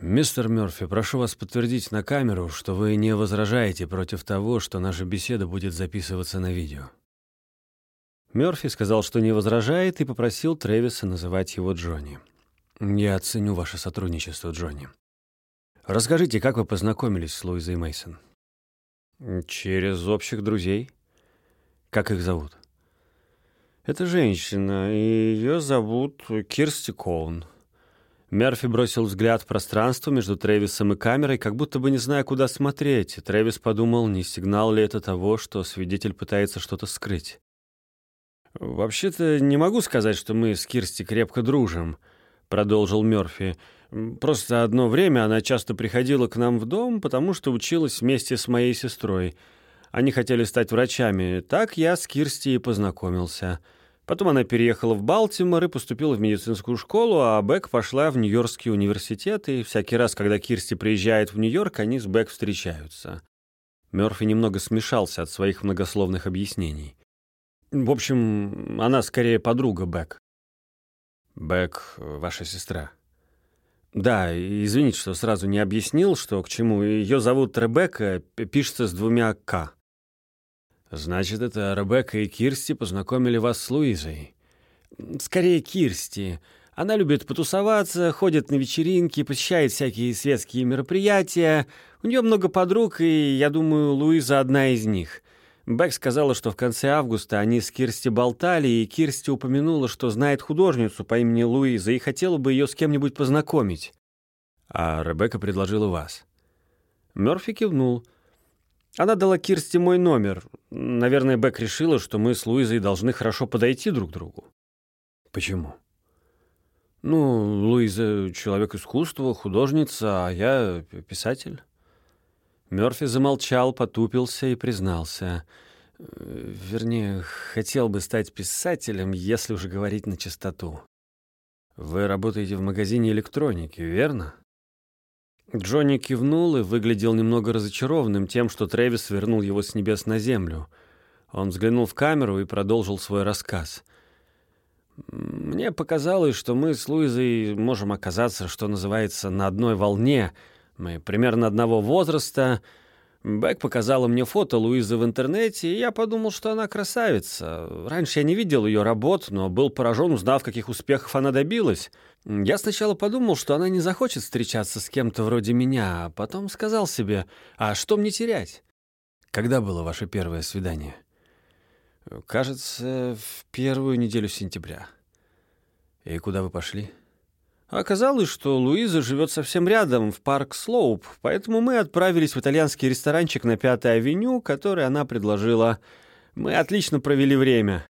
«Мистер Мёрфи, прошу вас подтвердить на камеру, что вы не возражаете против того, что наша беседа будет записываться на видео». Мёрфи сказал, что не возражает, и попросил Трэвиса называть его Джонни. «Я оценю ваше сотрудничество, Джонни. Расскажите, как вы познакомились с Луизой Мейсон? «Через общих друзей». «Как их зовут?» «Это женщина, и ее зовут Кирсти Коун». Мерфи бросил взгляд в пространство между Трэвисом и камерой, как будто бы не зная, куда смотреть. Трэвис подумал, не сигнал ли это того, что свидетель пытается что-то скрыть. «Вообще-то не могу сказать, что мы с Кирсти крепко дружим», — продолжил Мёрфи. «Просто одно время она часто приходила к нам в дом, потому что училась вместе с моей сестрой. Они хотели стать врачами. Так я с Кирсти и познакомился. Потом она переехала в Балтимор и поступила в медицинскую школу, а Бек пошла в Нью-Йоркский университет, и всякий раз, когда Кирсти приезжает в Нью-Йорк, они с Бек встречаются». Мёрфи немного смешался от своих многословных объяснений. В общем, она скорее подруга Бэк. Бэк — ваша сестра. Да, извините, что сразу не объяснил, что к чему. Ее зовут Ребекка, пишется с двумя «К». Значит, это Ребекка и Кирсти познакомили вас с Луизой. Скорее, Кирсти. Она любит потусоваться, ходит на вечеринки, посещает всякие светские мероприятия. У нее много подруг, и, я думаю, Луиза одна из них — Бэк сказала, что в конце августа они с Кирсти болтали, и Кирсти упомянула, что знает художницу по имени Луиза и хотела бы ее с кем-нибудь познакомить. А Ребекка предложила вас. Мёрфи кивнул. Она дала Кирсти мой номер. Наверное, Бэк решила, что мы с Луизой должны хорошо подойти друг к другу. Почему? Ну, Луиза — человек искусства, художница, а я — писатель. Мёрфи замолчал, потупился и признался. Вернее, хотел бы стать писателем, если уже говорить на чистоту. «Вы работаете в магазине электроники, верно?» Джонни кивнул и выглядел немного разочарованным тем, что Трэвис вернул его с небес на землю. Он взглянул в камеру и продолжил свой рассказ. «Мне показалось, что мы с Луизой можем оказаться, что называется, на одной волне. Мы примерно одного возраста. Бэк показала мне фото Луизы в интернете, и я подумал, что она красавица. Раньше я не видел ее работ, но был поражен, узнав, каких успехов она добилась». Я сначала подумал, что она не захочет встречаться с кем-то вроде меня, а потом сказал себе, а что мне терять? Когда было ваше первое свидание? Кажется, в первую неделю сентября. И куда вы пошли? Оказалось, что Луиза живет совсем рядом, в парк Слоуп, поэтому мы отправились в итальянский ресторанчик на Пятой авеню, который она предложила. Мы отлично провели время.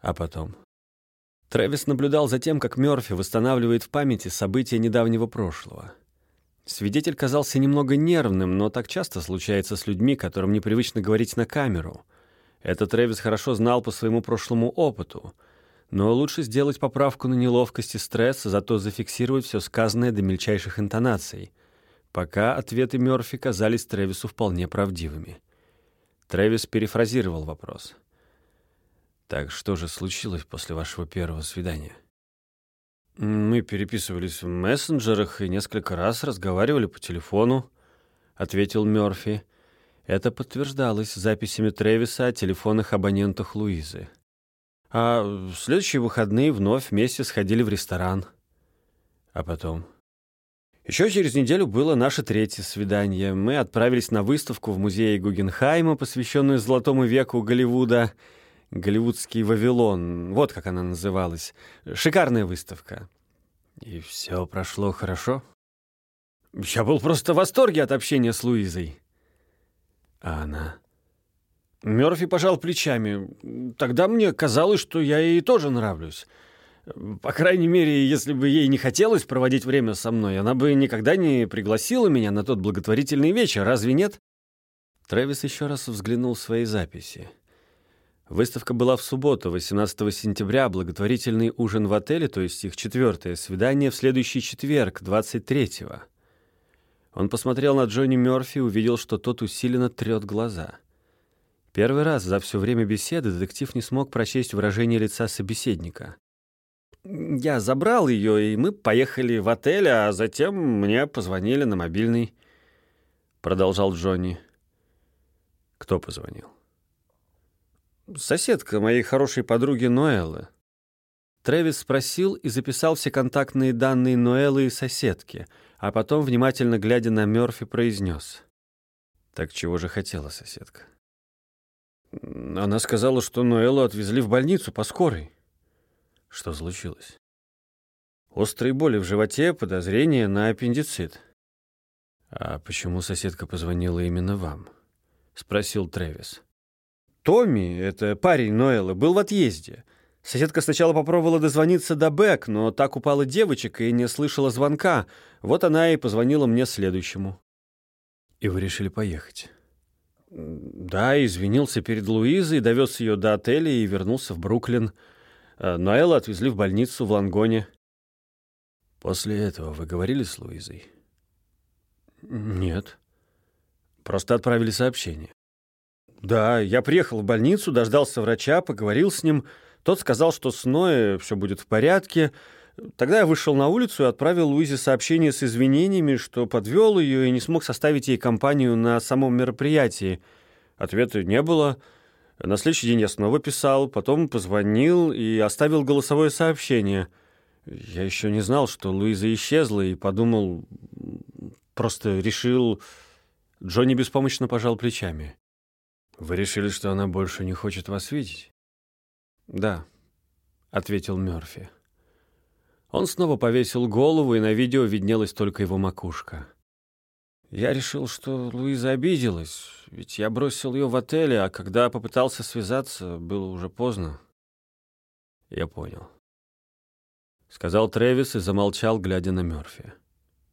А потом? Трэвис наблюдал за тем, как Мёрфи восстанавливает в памяти события недавнего прошлого. Свидетель казался немного нервным, но так часто случается с людьми, которым непривычно говорить на камеру. Это Трэвис хорошо знал по своему прошлому опыту. Но лучше сделать поправку на неловкость и стресс, зато зафиксировать все сказанное до мельчайших интонаций. Пока ответы Мёрфи казались Трэвису вполне правдивыми. Трэвис перефразировал вопрос — так что же случилось после вашего первого свидания? Мы переписывались в мессенджерах и несколько раз разговаривали по телефону, ответил Мёрфи. Это подтверждалось записями Тревиса о телефонных абонентах Луизы. А в следующие выходные вновь вместе сходили в ресторан. А потом... Еще через неделю было наше третье свидание. Мы отправились на выставку в музее Гугенхайма, посвященную Золотому веку Голливуда — «Голливудский Вавилон», вот как она называлась. Шикарная выставка. И все прошло хорошо? Я был просто в восторге от общения с Луизой. А она? Мёрфи пожал плечами. Тогда мне казалось, что я ей тоже нравлюсь. По крайней мере, если бы ей не хотелось проводить время со мной, она бы никогда не пригласила меня на тот благотворительный вечер, разве нет? Трэвис еще раз взглянул в свои записи. Выставка была в субботу, 18 сентября, благотворительный ужин в отеле, то есть их четвертое свидание в следующий четверг, 23-го. Он посмотрел на Джонни Мёрфи и увидел, что тот усиленно трет глаза. Первый раз за все время беседы детектив не смог прочесть выражение лица собеседника. «Я забрал ее, и мы поехали в отель, а затем мне позвонили на мобильный», — продолжал Джонни. «Кто позвонил?» Соседка моей хорошей подруги Ноэллы. Трэвис спросил и записал все контактные данные Ноэллы и соседки, а потом, внимательно глядя на Мёрфи, произнес. «Так чего же хотела соседка?» Она сказала, что Ноэллу отвезли в больницу по скорой. Что случилось? Острые боли в животе, подозрение на аппендицит. «А почему соседка позвонила именно вам?» — спросил Трэвис. Томми, это парень Ноэла, был в отъезде. Соседка сначала попробовала дозвониться до Бэк, но так упала девочек и не слышала звонка. Вот она и позвонила мне следующему. И вы решили поехать? Да, извинился перед Луизой, довез ее до отеля и вернулся в Бруклин. А Ноэла отвезли в больницу в Лангоне. После этого вы говорили с Луизой? Нет. Просто отправили сообщение. Да, я приехал в больницу, дождался врача, поговорил с ним. Тот сказал, что с Ноэ все будет в порядке. Тогда я вышел на улицу и отправил Луизе сообщение с извинениями, что подвел ее и не смог составить ей компанию на самом мероприятии. Ответа не было. На следующий день я снова писал, потом позвонил и оставил голосовое сообщение. Я еще не знал, что Луиза исчезла, и подумал, просто решил... Джонни беспомощно пожал плечами. Вы решили, что она больше не хочет вас видеть? Да, ответил Мёрфи. Он снова повесил голову, и на видео виднелась только его макушка. Я решил, что Луиза обиделась, ведь я бросил ее в отеле, а когда попытался связаться, было уже поздно. Я понял. Сказал Трэвис и замолчал, глядя на Мёрфи.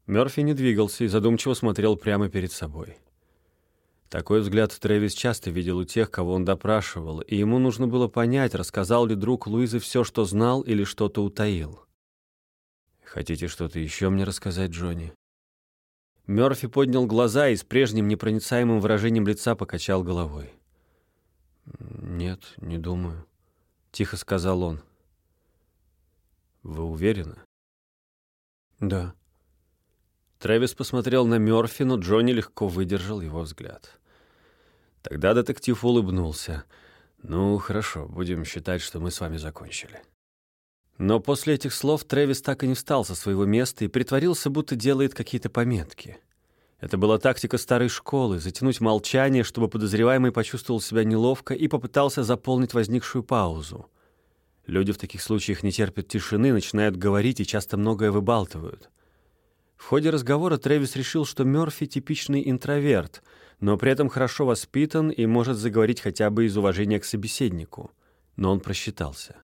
Мёрфи не двигался и задумчиво смотрел прямо перед собой. Такой взгляд Трэвис часто видел у тех, кого он допрашивал, и ему нужно было понять, рассказал ли друг Луизы все, что знал, или что-то утаил. «Хотите что-то еще мне рассказать, Джонни?» Мёрфи поднял глаза и с прежним непроницаемым выражением лица покачал головой. «Нет, не думаю», — тихо сказал он. «Вы уверены?» «Да». Трэвис посмотрел на Мёрфи, но Джонни легко выдержал его взгляд. Тогда детектив улыбнулся. «Ну, хорошо, будем считать, что мы с вами закончили». Но после этих слов Трэвис так и не встал со своего места и притворился, будто делает какие-то пометки. Это была тактика старой школы — затянуть молчание, чтобы подозреваемый почувствовал себя неловко и попытался заполнить возникшую паузу. Люди в таких случаях не терпят тишины, начинают говорить и часто многое выбалтывают. В ходе разговора Трэвис решил, что Мёрфи — типичный интроверт, но при этом хорошо воспитан и может заговорить хотя бы из уважения к собеседнику. Но он просчитался.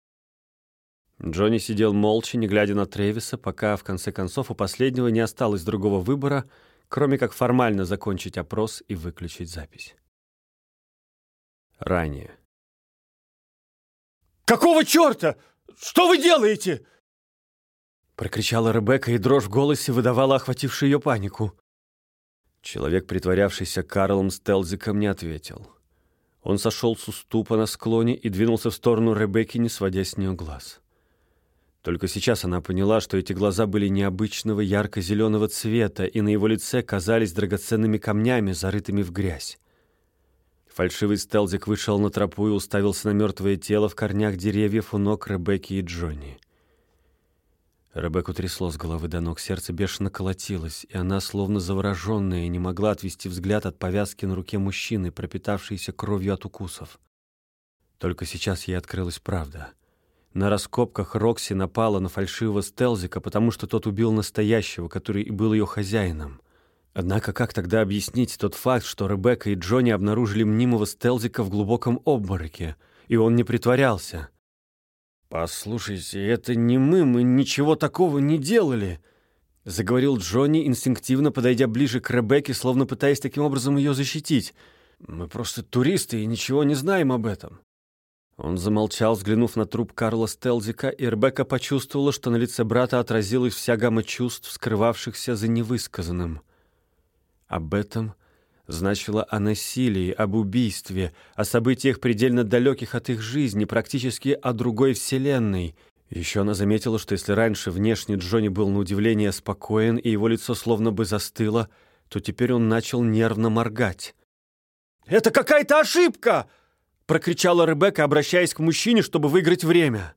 Джонни сидел молча, не глядя на Трэвиса, пока, в конце концов, у последнего не осталось другого выбора — кроме как формально закончить опрос и выключить запись. Ранее. «Какого черта? Что вы делаете?» Прокричала Ребекка, и дрожь в голосе выдавала охватившую ее панику. Человек, притворявшийся Карлом Стелзиком, не ответил. Он сошел с уступа на склоне и двинулся в сторону Ребекки, не сводя с нее глаз. Только сейчас она поняла, что эти глаза были необычного ярко-зеленого цвета, и на его лице казались драгоценными камнями, зарытыми в грязь. Фальшивый стелзик вышел на тропу и уставился на мертвое тело в корнях деревьев у ног Ребекки и Джонни. Ребекку трясло с головы до ног, сердце бешено колотилось, и она, словно завороженная, не могла отвести взгляд от повязки на руке мужчины, пропитавшейся кровью от укусов. Только сейчас ей открылась правда — на раскопках Рокси напала на фальшивого Стелзика, потому что тот убил настоящего, который и был ее хозяином. Однако как тогда объяснить тот факт, что Ребекка и Джонни обнаружили мнимого Стелзика в глубоком обмороке, и он не притворялся? «Послушайте, это не мы, мы ничего такого не делали», — заговорил Джонни, инстинктивно подойдя ближе к Ребекке, словно пытаясь таким образом ее защитить. «Мы просто туристы и ничего не знаем об этом». Он замолчал, взглянув на труп Карла Стелзика, и Ребекка почувствовала, что на лице брата отразилась вся гамма чувств, скрывавшихся за невысказанным. Об этом значило о насилии, об убийстве, о событиях предельно далеких от их жизни, практически о другой вселенной. Еще она заметила, что если раньше внешне Джонни был на удивление спокоен, и его лицо словно бы застыло, то теперь он начал нервно моргать. «Это какая-то ошибка!» прокричала Ребекка, обращаясь к мужчине, чтобы выиграть время.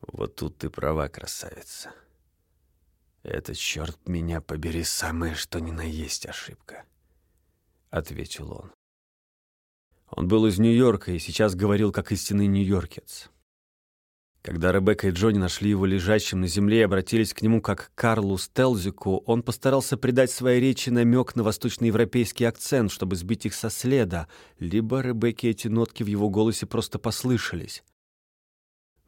«Вот тут ты права, красавица. Это, черт меня побери, самое что ни на есть ошибка», — ответил он. Он был из Нью-Йорка и сейчас говорил как истинный нью-йоркец. Когда Ребекка и Джонни нашли его лежащим на земле и обратились к нему как к Карлу Стелзику, он постарался придать своей речи намек на восточноевропейский акцент, чтобы сбить их со следа, либо Ребекке эти нотки в его голосе просто послышались.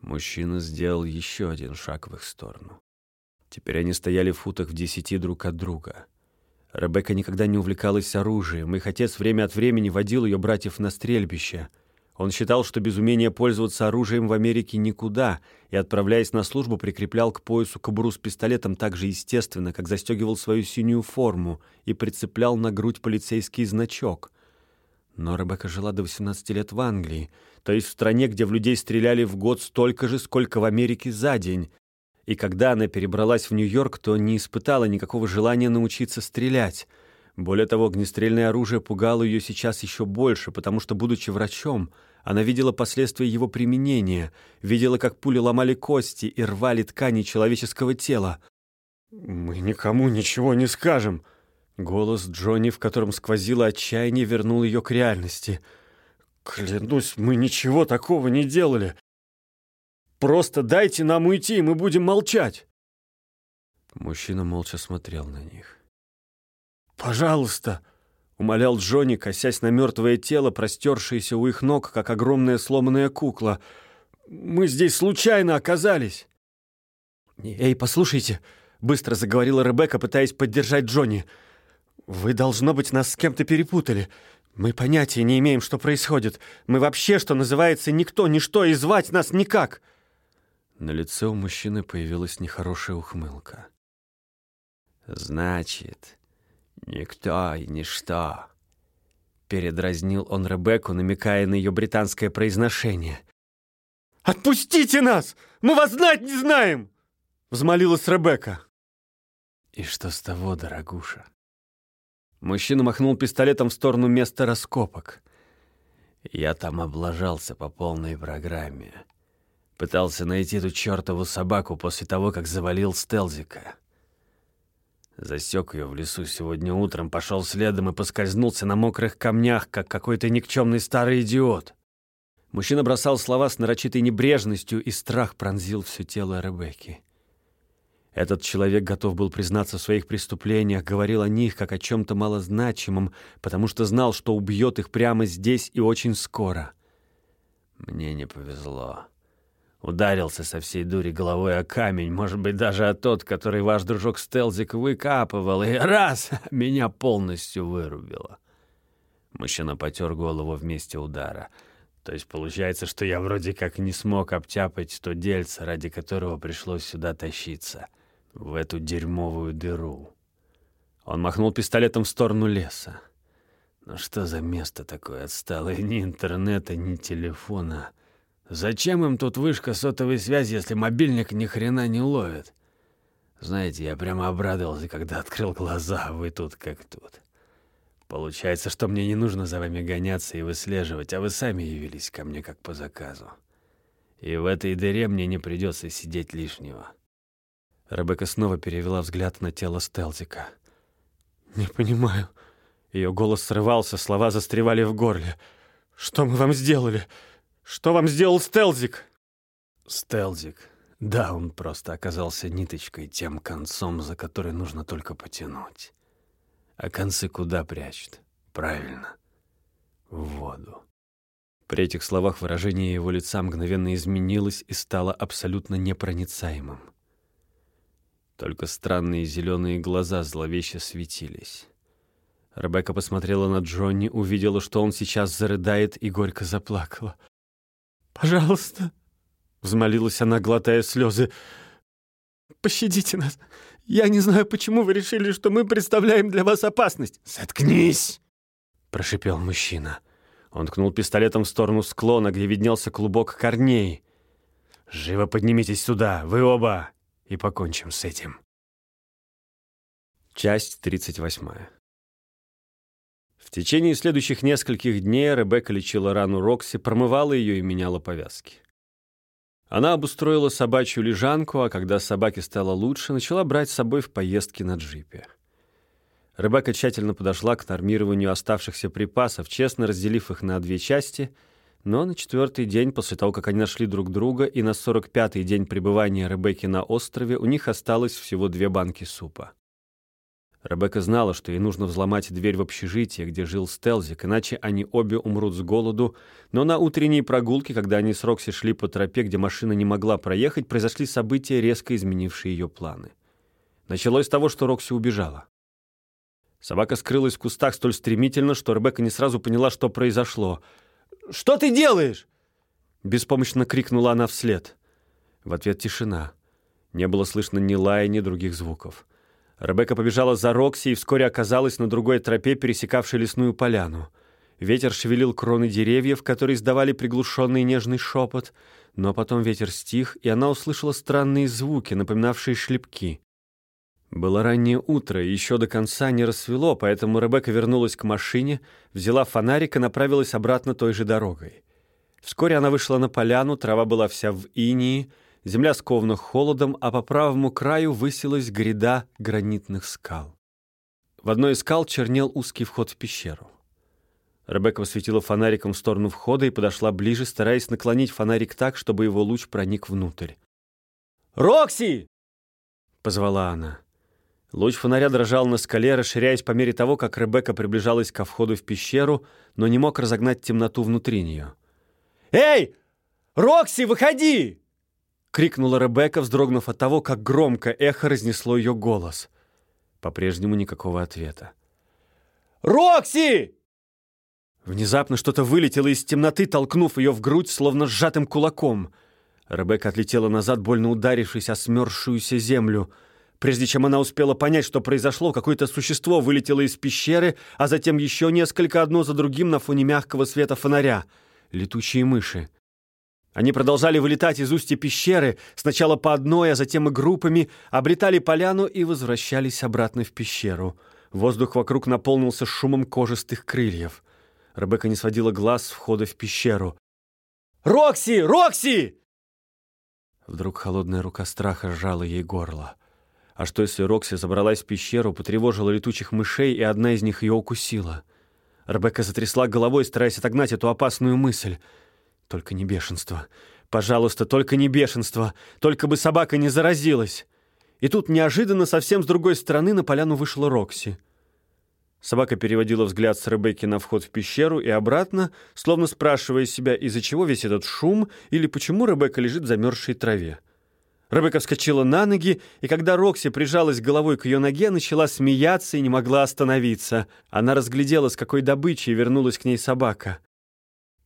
Мужчина сделал еще один шаг в их сторону. Теперь они стояли в футах в десяти друг от друга. Ребекка никогда не увлекалась оружием, их отец время от времени водил ее братьев на стрельбище — он считал, что без умения пользоваться оружием в Америке никуда, и, отправляясь на службу, прикреплял к поясу кобуру с пистолетом так же естественно, как застегивал свою синюю форму и прицеплял на грудь полицейский значок. Но Ребекка жила до 18 лет в Англии, то есть в стране, где в людей стреляли в год столько же, сколько в Америке за день. И когда она перебралась в Нью-Йорк, то не испытала никакого желания научиться стрелять — более того, огнестрельное оружие пугало ее сейчас еще больше, потому что, будучи врачом, она видела последствия его применения, видела, как пули ломали кости и рвали ткани человеческого тела. «Мы никому ничего не скажем!» Голос Джонни, в котором сквозило отчаяние, вернул ее к реальности. «Клянусь, мы ничего такого не делали! Просто дайте нам уйти, и мы будем молчать!» Мужчина молча смотрел на них. «Пожалуйста!» — умолял Джонни, косясь на мертвое тело, простершееся у их ног, как огромная сломанная кукла. «Мы здесь случайно оказались!» «Эй, послушайте!» — быстро заговорила Ребекка, пытаясь поддержать Джонни. «Вы, должно быть, нас с кем-то перепутали. Мы понятия не имеем, что происходит. Мы вообще, что называется, никто, ничто, и звать нас никак!» На лице у мужчины появилась нехорошая ухмылка. «Значит, никто и ничто», — передразнил он Ребекку, намекая на ее британское произношение. «Отпустите нас! Мы вас знать не знаем!» — взмолилась Ребекка. «И что с того, дорогуша?» Мужчина махнул пистолетом в сторону места раскопок. «Я там облажался по полной программе. Пытался найти эту чертову собаку после того, как завалил Стелзика. Засек ее в лесу сегодня утром, пошел следом и поскользнулся на мокрых камнях, как какой-то никчемный старый идиот. Мужчина бросал слова с нарочитой небрежностью, и страх пронзил все тело Ребекки. Этот человек готов был признаться в своих преступлениях, говорил о них как о чем-то малозначимом, потому что знал, что убьет их прямо здесь и очень скоро. Мне не повезло. Ударился со всей дури головой о камень, может быть, даже о тот, который ваш дружок Стелзик выкапывал, и раз [laughs] — меня полностью вырубило. Мужчина потер голову вместе удара. То есть получается, что я вроде как не смог обтяпать то дельце, ради которого пришлось сюда тащиться, в эту дерьмовую дыру. Он махнул пистолетом в сторону леса. Ну что за место такое отсталое? Ни интернета, ни телефона. Зачем им тут вышка сотовой связи, если мобильник ни хрена не ловит? Знаете, я прямо обрадовался, когда открыл глаза, а вы тут как тут. Получается, что мне не нужно за вами гоняться и выслеживать, а вы сами явились ко мне как по заказу. И в этой дыре мне не придется сидеть лишнего. Ребекка снова перевела взгляд на тело Стелзика. «Не понимаю». Ее голос срывался, слова застревали в горле. «Что мы вам сделали? Что вам сделал Стелзик?» «Стелзик. Да, он просто оказался ниточкой, тем концом, за который нужно только потянуть. А концы куда прячет? Правильно. В воду». При этих словах выражение его лица мгновенно изменилось и стало абсолютно непроницаемым. Только странные зеленые глаза зловеще светились. Ребекка посмотрела на Джонни, увидела, что он сейчас зарыдает, и горько заплакала. «Пожалуйста», — взмолилась она, глотая слезы, — «пощадите нас. Я не знаю, почему вы решили, что мы представляем для вас опасность». «Заткнись!» — прошипел мужчина. Он ткнул пистолетом в сторону склона, где виднелся клубок корней. «Живо поднимитесь сюда, вы оба, и покончим с этим». Часть тридцать восьмая. В течение следующих нескольких дней Ребекка лечила рану Рокси, промывала ее и меняла повязки. Она обустроила собачью лежанку, а когда собаке стало лучше, начала брать с собой в поездки на джипе. Ребекка тщательно подошла к нормированию оставшихся припасов, честно разделив их на две части, но на четвертый день после того, как они нашли друг друга, и на 45-й день пребывания Ребекки на острове у них осталось всего две банки супа. Ребекка знала, что ей нужно взломать дверь в общежитие, где жил Стелзик, иначе они обе умрут с голоду, но на утренней прогулке, когда они с Рокси шли по тропе, где машина не могла проехать, произошли события, резко изменившие ее планы. Началось с того, что Рокси убежала. Собака скрылась в кустах столь стремительно, что Ребекка не сразу поняла, что произошло. «Что ты делаешь?» Беспомощно крикнула она вслед. В ответ тишина. Не было слышно ни лая, ни других звуков. Ребекка побежала за Рокси и вскоре оказалась на другой тропе, пересекавшей лесную поляну. Ветер шевелил кроны деревьев, которые издавали приглушенный нежный шепот, но потом ветер стих, и она услышала странные звуки, напоминавшие шлепки. Было раннее утро, и еще до конца не рассвело, поэтому Ребекка вернулась к машине, взяла фонарик и направилась обратно той же дорогой. Вскоре она вышла на поляну, трава была вся в инии, земля скована холодом, а по правому краю высилась гряда гранитных скал. В одной из скал чернел узкий вход в пещеру. Ребекка посветила фонариком в сторону входа и подошла ближе, стараясь наклонить фонарик так, чтобы его луч проник внутрь. «Рокси!» — позвала она. Луч фонаря дрожал на скале, расширяясь по мере того, как Ребекка приближалась ко входу в пещеру, но не мог разогнать темноту внутри нее. «Эй! Рокси, выходи!» — крикнула Ребекка, вздрогнув от того, как громко эхо разнесло ее голос. По-прежнему никакого ответа. «Рокси!» Внезапно что-то вылетело из темноты, толкнув ее в грудь, словно сжатым кулаком. Ребекка отлетела назад, больно ударившись о смерзшуюся землю. Прежде чем она успела понять, что произошло, какое-то существо вылетело из пещеры, а затем еще несколько одно за другим на фоне мягкого света фонаря. Летучие мыши. Они продолжали вылетать из устья пещеры, сначала по одной, а затем и группами, облетали поляну и возвращались обратно в пещеру. Воздух вокруг наполнился шумом кожистых крыльев. Ребекка не сводила глаз с входа в пещеру. «Рокси! Рокси!» Вдруг холодная рука страха сжала ей горло. А что, если Рокси забралась в пещеру, потревожила летучих мышей, и одна из них ее укусила? Ребекка затрясла головой, стараясь отогнать эту опасную мысль — только не бешенство. Пожалуйста, только не бешенство. Только бы собака не заразилась. И тут неожиданно совсем с другой стороны на поляну вышла Рокси. Собака переводила взгляд с Ребекки на вход в пещеру и обратно, словно спрашивая себя, из-за чего весь этот шум или почему Ребекка лежит в замерзшей траве. Ребекка вскочила на ноги, и когда Рокси прижалась головой к ее ноге, начала смеяться и не могла остановиться. Она разглядела, с какой добычей вернулась к ней собака.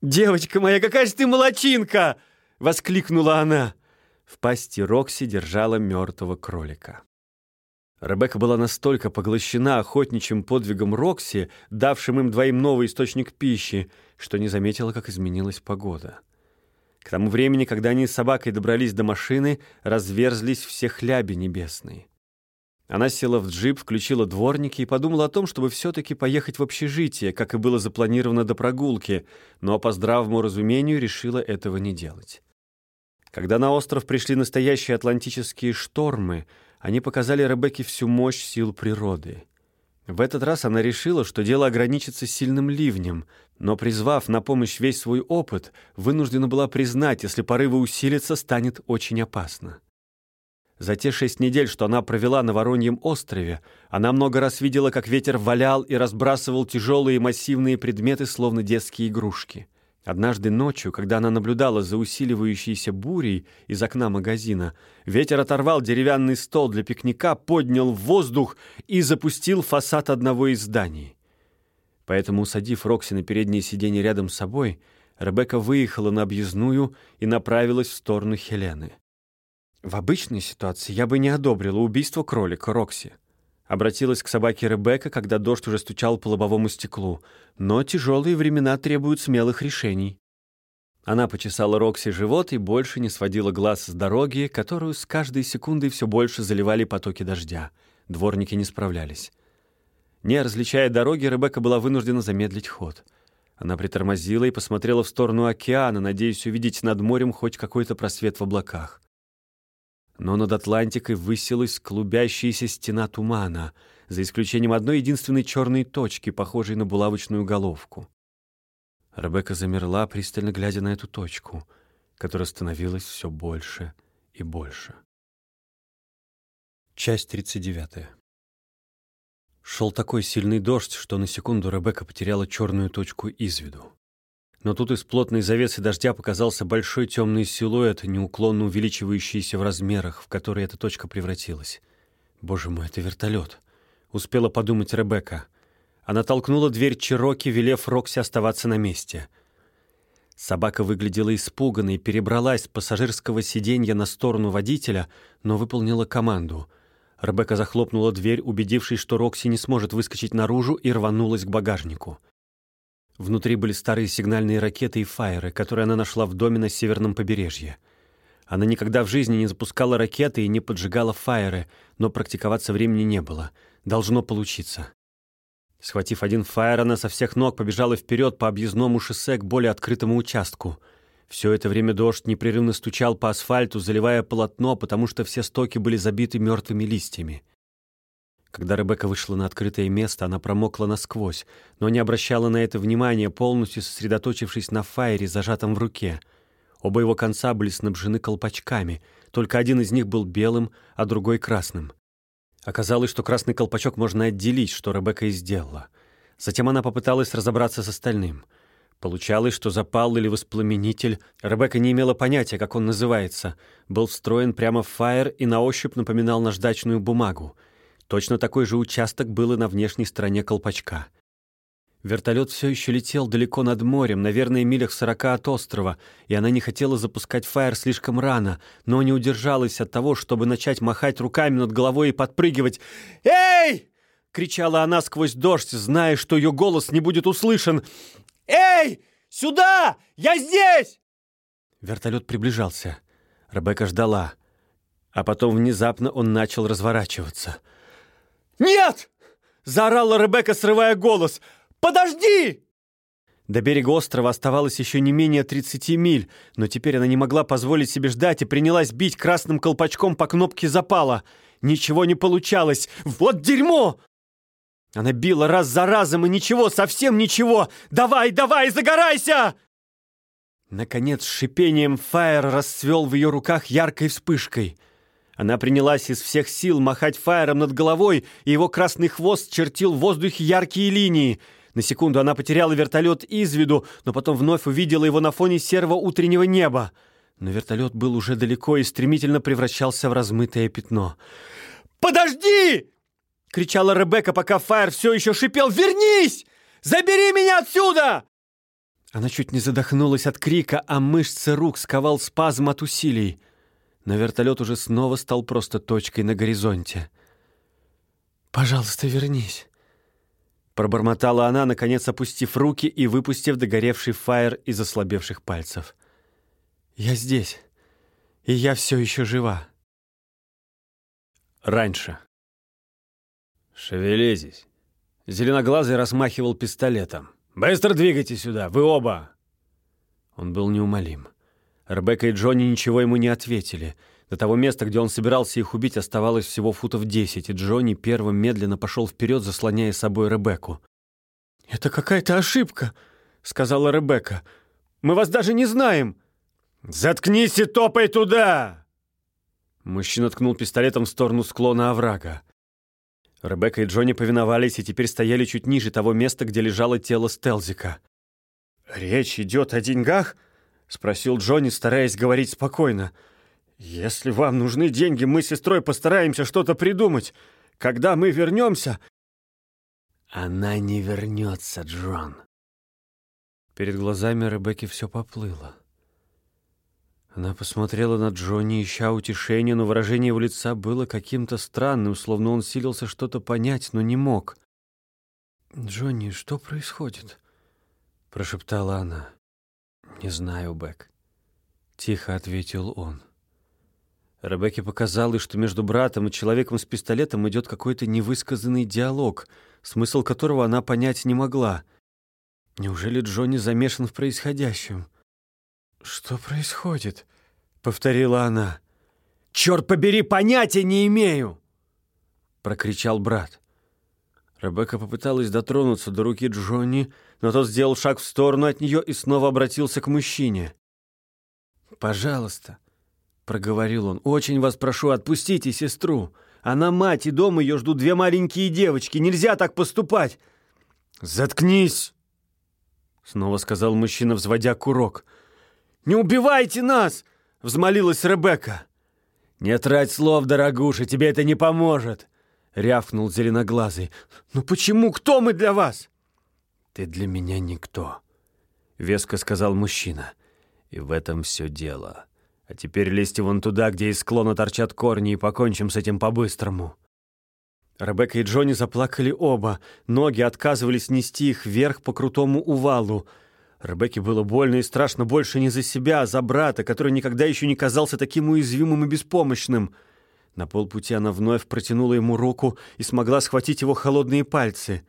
«Девочка моя, какая же ты молочинка!» — воскликнула она. В пасти Рокси держала мертвого кролика. Ребекка была настолько поглощена охотничьим подвигом Рокси, давшим им двоим новый источник пищи, что не заметила, как изменилась погода. К тому времени, когда они с собакой добрались до машины, разверзлись все хляби небесные. Она села в джип, включила дворники и подумала о том, чтобы все-таки поехать в общежитие, как и было запланировано до прогулки, но по здравому разумению решила этого не делать. Когда на остров пришли настоящие атлантические штормы, они показали Ребекке всю мощь сил природы. В этот раз она решила, что дело ограничится сильным ливнем, но, призвав на помощь весь свой опыт, вынуждена была признать, если порывы усилятся, станет очень опасно. За те шесть недель, что она провела на Вороньем острове, она много раз видела, как ветер валял и разбрасывал тяжелые массивные предметы, словно детские игрушки. Однажды ночью, когда она наблюдала за усиливающейся бурей из окна магазина, ветер оторвал деревянный стол для пикника, поднял в воздух и запустил фасад одного из зданий. Поэтому, усадив Рокси на переднее сиденье рядом с собой, Ребекка выехала на объездную и направилась в сторону Хелены. В обычной ситуации я бы не одобрила убийство кролика Рокси. Обратилась к собаке Ребекка, когда дождь уже стучал по лобовому стеклу. Но тяжелые времена требуют смелых решений. Она почесала Рокси живот и больше не сводила глаз с дороги, которую с каждой секундой все больше заливали потоки дождя. Дворники не справлялись. Не различая дороги, Ребекка была вынуждена замедлить ход. Она притормозила и посмотрела в сторону океана, надеясь увидеть над морем хоть какой-то просвет в облаках но над Атлантикой высилась клубящаяся стена тумана, за исключением одной единственной черной точки, похожей на булавочную головку. Ребекка замерла, пристально глядя на эту точку, которая становилась все больше и больше. Часть 39. Шел такой сильный дождь, что на секунду Ребекка потеряла черную точку из виду. Но тут из плотной завесы дождя показался большой темный силуэт, неуклонно увеличивающийся в размерах, в который эта точка превратилась. «Боже мой, это вертолет!» — успела подумать Ребекка. Она толкнула дверь Чироки, велев Рокси оставаться на месте. Собака выглядела испуганной, перебралась с пассажирского сиденья на сторону водителя, но выполнила команду. Ребекка захлопнула дверь, убедившись, что Рокси не сможет выскочить наружу, и рванулась к багажнику. Внутри были старые сигнальные ракеты и фаеры, которые она нашла в доме на северном побережье. Она никогда в жизни не запускала ракеты и не поджигала фаеры, но практиковаться времени не было. Должно получиться. Схватив один фаер, она со всех ног побежала вперед по объездному шоссе к более открытому участку. Все это время дождь непрерывно стучал по асфальту, заливая полотно, потому что все стоки были забиты мертвыми листьями. Когда Ребекка вышла на открытое место, она промокла насквозь, но не обращала на это внимания, полностью сосредоточившись на фаере, зажатом в руке. Оба его конца были снабжены колпачками, только один из них был белым, а другой — красным. Оказалось, что красный колпачок можно отделить, что Ребекка и сделала. Затем она попыталась разобраться с остальным. Получалось, что запал или воспламенитель, Ребекка не имела понятия, как он называется, был встроен прямо в фаер и на ощупь напоминал наждачную бумагу — Точно такой же участок был и на внешней стороне колпачка. Вертолет все еще летел далеко над морем, наверное, милях сорока от острова, и она не хотела запускать фаер слишком рано, но не удержалась от того, чтобы начать махать руками над головой и подпрыгивать. «Эй!» — кричала она сквозь дождь, зная, что ее голос не будет услышан. «Эй! Сюда! Я здесь!» Вертолет приближался. Ребекка ждала. А потом внезапно он начал разворачиваться. «Нет!» — заорала Ребекка, срывая голос — Подожди!» До берега острова оставалось еще не менее 30 миль, но теперь она не могла позволить себе ждать и принялась бить красным колпачком по кнопке запала. Ничего не получалось. Вот дерьмо! Она била раз за разом, и ничего, совсем ничего. «Давай, давай, загорайся!» Наконец, шипением фаер расцвел в ее руках яркой вспышкой. Она принялась из всех сил махать фаером над головой, и его красный хвост чертил в воздухе яркие линии — на секунду она потеряла вертолет из виду, но потом вновь увидела его на фоне серого утреннего неба. Но вертолет был уже далеко и стремительно превращался в размытое пятно. «Подожди!» — кричала Ребекка, пока Фаер все еще шипел. «Вернись! Забери меня отсюда!» Она чуть не задохнулась от крика, а мышцы рук сковал спазм от усилий. Но вертолет уже снова стал просто точкой на горизонте. «Пожалуйста, вернись!» Пробормотала она, наконец опустив руки и выпустив догоревший фаер из ослабевших пальцев. «Я здесь, и я все еще жива». Раньше. «Шевелитесь!» Зеленоглазый размахивал пистолетом. «Быстро двигайте сюда, вы оба!» Он был неумолим. Ребекка и Джонни ничего ему не ответили — до того места, где он собирался их убить, оставалось всего футов десять, и Джонни первым медленно пошел вперед, заслоняя собой Ребекку. «Это какая-то ошибка», — сказала Ребекка. «Мы вас даже не знаем». «Заткнись и топай туда!» Мужчина ткнул пистолетом в сторону склона оврага. Ребекка и Джонни повиновались и теперь стояли чуть ниже того места, где лежало тело Стелзика. «Речь идет о деньгах?» — спросил Джонни, стараясь говорить спокойно. «Если вам нужны деньги, мы с сестрой постараемся что-то придумать. Когда мы вернемся...» «Она не вернется, Джон». Перед глазами Ребекки все поплыло. Она посмотрела на Джонни, ища утешения, но выражение его лица было каким-то странным, словно он силился что-то понять, но не мог. «Джонни, что происходит?» — прошептала она. «Не знаю, Бек», — тихо ответил он. Ребекке показалось, что между братом и человеком с пистолетом идет какой-то невысказанный диалог, смысл которого она понять не могла. Неужели Джонни замешан в происходящем? «Что происходит?» — повторила она. «Черт побери, понятия не имею!» — прокричал брат. Ребекка попыталась дотронуться до руки Джонни, но тот сделал шаг в сторону от нее и снова обратился к мужчине. «Пожалуйста, — проговорил он. «Очень вас прошу, отпустите сестру. Она мать, и дома ее ждут две маленькие девочки. Нельзя так поступать!» «Заткнись!» — снова сказал мужчина, взводя курок. «Не убивайте нас!» — взмолилась Ребекка. «Не трать слов, дорогуша, тебе это не поможет!» — рявкнул зеленоглазый. «Ну почему? Кто мы для вас?» «Ты для меня никто», — веско сказал мужчина. «И в этом все дело». А теперь лезьте вон туда, где из склона торчат корни, и покончим с этим по-быстрому». Ребекка и Джонни заплакали оба. Ноги отказывались нести их вверх по крутому увалу. Ребекке было больно и страшно больше не за себя, а за брата, который никогда еще не казался таким уязвимым и беспомощным. На полпути она вновь протянула ему руку и смогла схватить его холодные пальцы.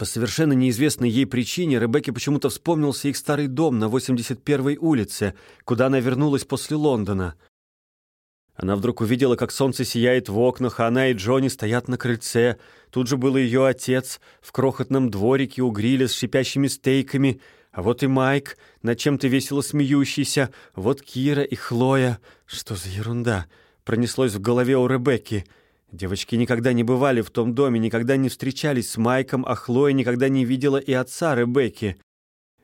По совершенно неизвестной ей причине Ребекке почему-то вспомнился их старый дом на 81-й улице, куда она вернулась после Лондона. Она вдруг увидела, как солнце сияет в окнах, а она и Джонни стоят на крыльце. Тут же был ее отец в крохотном дворике у гриля с шипящими стейками. А вот и Майк, над чем-то весело смеющийся. Вот Кира и Хлоя. Что за ерунда? Пронеслось в голове у Ребекки — Девочки никогда не бывали в том доме, никогда не встречались с Майком, а Хлоя никогда не видела и отца Ребекки.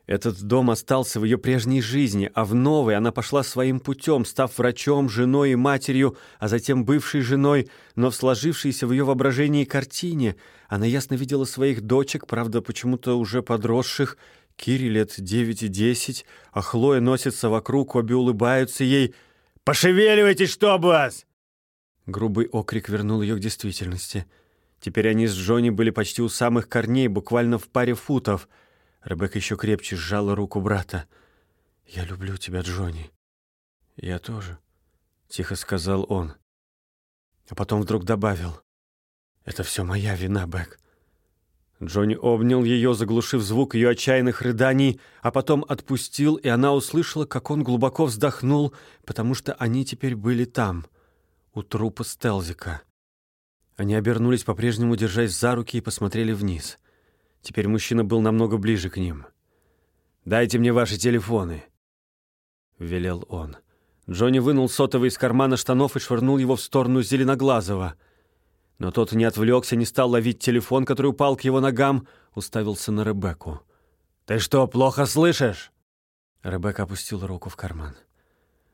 Этот дом остался в ее прежней жизни, а в новой она пошла своим путем, став врачом, женой и матерью, а затем бывшей женой, но в сложившейся в ее воображении картине она ясно видела своих дочек, правда, почему-то уже подросших, Кире лет девять и десять, а Хлоя носится вокруг, обе улыбаются ей. «Пошевеливайтесь, что вас!» Грубый окрик вернул ее к действительности. Теперь они с Джонни были почти у самых корней, буквально в паре футов — Ребекка еще крепче сжала руку брата. «Я люблю тебя, Джонни». «Я тоже», — тихо сказал он. А потом вдруг добавил. «Это все моя вина, Бек». Джонни обнял ее, заглушив звук ее отчаянных рыданий, а потом отпустил, и она услышала, как он глубоко вздохнул, потому что они теперь были там, у трупа Стелзика. Они обернулись, по-прежнему держась за руки, и посмотрели вниз — Теперь мужчина был намного ближе к ним. «Дайте мне ваши телефоны», — велел он. Джонни вынул сотовый из кармана штанов и швырнул его в сторону Зеленоглазого. Но тот не отвлекся, не стал ловить телефон, который упал к его ногам, уставился на Ребекку. «Ты что, плохо слышишь?» Ребекка опустила руку в карман.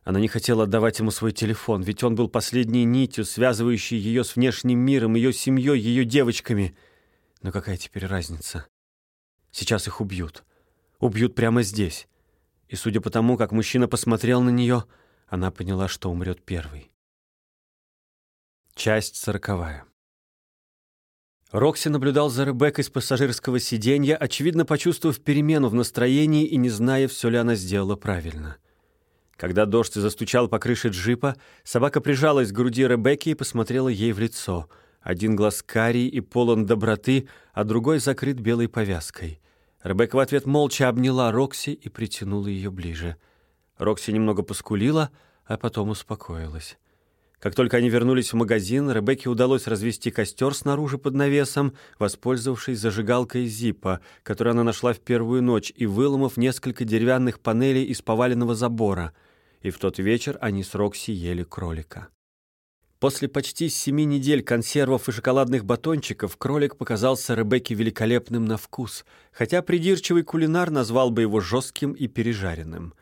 Она не хотела отдавать ему свой телефон, ведь он был последней нитью, связывающей ее с внешним миром, ее семьей, ее девочками — но какая теперь разница? Сейчас их убьют. Убьют прямо здесь. И судя по тому, как мужчина посмотрел на нее, она поняла, что умрет первой. Часть сороковая. Рокси наблюдал за Ребеккой с пассажирского сиденья, очевидно почувствовав перемену в настроении и не зная, все ли она сделала правильно. Когда дождь застучал по крыше джипа, собака прижалась к груди Ребекки и посмотрела ей в лицо — один глаз карий и полон доброты, а другой закрыт белой повязкой. Ребекка в ответ молча обняла Рокси и притянула ее ближе. Рокси немного поскулила, а потом успокоилась. Как только они вернулись в магазин, Ребекке удалось развести костер снаружи под навесом, воспользовавшись зажигалкой Зипа, которую она нашла в первую ночь, и выломав несколько деревянных панелей из поваленного забора. И в тот вечер они с Рокси ели кролика. После почти семи недель консервов и шоколадных батончиков кролик показался Ребекке великолепным на вкус, хотя придирчивый кулинар назвал бы его жестким и пережаренным.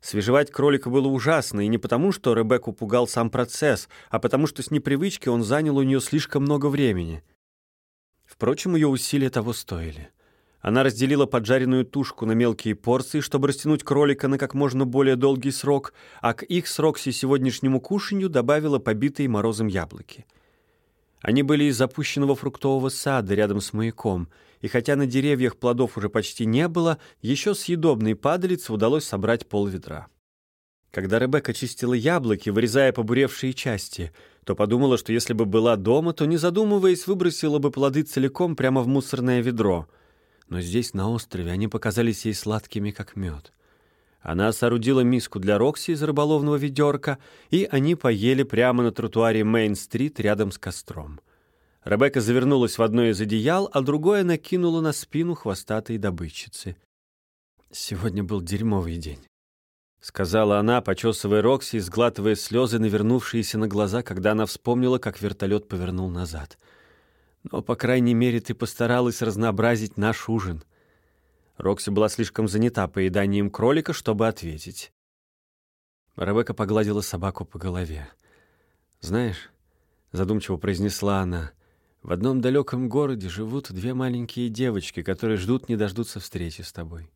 Свежевать кролика было ужасно, и не потому, что Ребекку пугал сам процесс, а потому что с непривычки он занял у нее слишком много времени. Впрочем, ее усилия того стоили. Она разделила поджаренную тушку на мелкие порции, чтобы растянуть кролика на как можно более долгий срок, а к их сроксе сегодняшнему кушанью добавила побитые морозом яблоки. Они были из запущенного фруктового сада рядом с маяком, и хотя на деревьях плодов уже почти не было, еще съедобный падалец удалось собрать полведра. Когда Ребекка чистила яблоки, вырезая побуревшие части, то подумала, что если бы была дома, то, не задумываясь, выбросила бы плоды целиком прямо в мусорное ведро — но здесь, на острове, они показались ей сладкими, как мед. Она соорудила миску для Рокси из рыболовного ведерка, и они поели прямо на тротуаре Мейн-стрит рядом с костром. Ребекка завернулась в одно из одеял, а другое накинула на спину хвостатой добытчицы. «Сегодня был дерьмовый день», — сказала она, почесывая Рокси и сглатывая слезы, навернувшиеся на глаза, когда она вспомнила, как вертолет повернул назад — но, по крайней мере, ты постаралась разнообразить наш ужин». Рокси была слишком занята поеданием кролика, чтобы ответить. Ребекка погладила собаку по голове. «Знаешь», — задумчиво произнесла она, — «в одном далеком городе живут две маленькие девочки, которые ждут не дождутся встречи с тобой».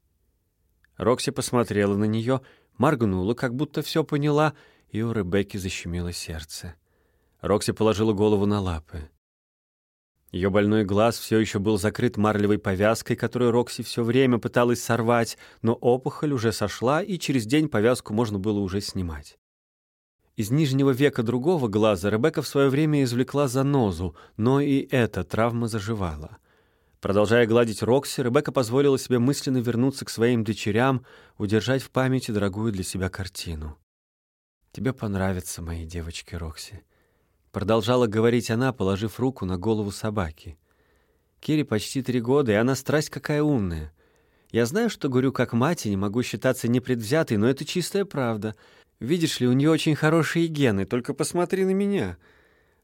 Рокси посмотрела на нее, моргнула, как будто все поняла, и у Ребекки защемило сердце. Рокси положила голову на лапы. Ее больной глаз все еще был закрыт марлевой повязкой, которую Рокси все время пыталась сорвать, но опухоль уже сошла, и через день повязку можно было уже снимать. Из нижнего века другого глаза Ребекка в свое время извлекла занозу, но и эта травма заживала. Продолжая гладить Рокси, Ребекка позволила себе мысленно вернуться к своим дочерям, удержать в памяти дорогую для себя картину. «Тебе понравятся мои девочки, Рокси», Продолжала говорить она, положив руку на голову собаки. Кире почти три года, и она страсть какая умная. Я знаю, что говорю как мать и не могу считаться непредвзятой, но это чистая правда. Видишь ли, у нее очень хорошие гены, только посмотри на меня».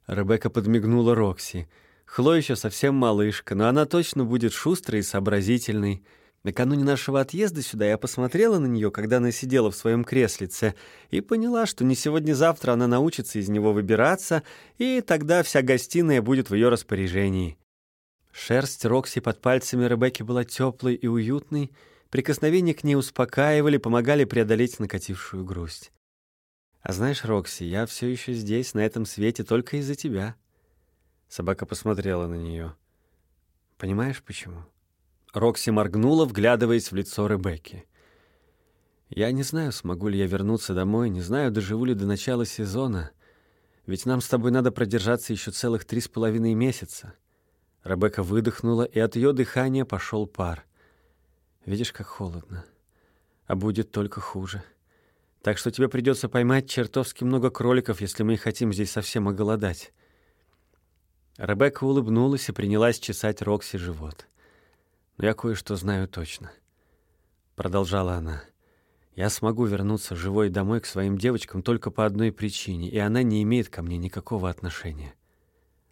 Ребекка подмигнула Рокси. Хлоя еще совсем малышка, но она точно будет шустрой и сообразительной. Накануне нашего отъезда сюда я посмотрела на нее, когда она сидела в своем креслице, и поняла, что не сегодня-завтра она научится из него выбираться, и тогда вся гостиная будет в ее распоряжении. Шерсть Рокси под пальцами Ребекки была теплой и уютной, прикосновения к ней успокаивали, помогали преодолеть накатившую грусть. «А знаешь, Рокси, я все еще здесь, на этом свете, только из-за тебя». Собака посмотрела на нее. «Понимаешь, почему?» Рокси моргнула, вглядываясь в лицо Ребекки. «Я не знаю, смогу ли я вернуться домой, не знаю, доживу ли до начала сезона. Ведь нам с тобой надо продержаться еще целых три с половиной месяца». Ребекка выдохнула, и от ее дыхания пошел пар. «Видишь, как холодно. А будет только хуже. Так что тебе придется поймать чертовски много кроликов, если мы хотим здесь совсем оголодать». Ребекка улыбнулась и принялась чесать Рокси живот. Но я кое-что знаю точно. Продолжала она. Я смогу вернуться живой домой к своим девочкам только по одной причине, и она не имеет ко мне никакого отношения.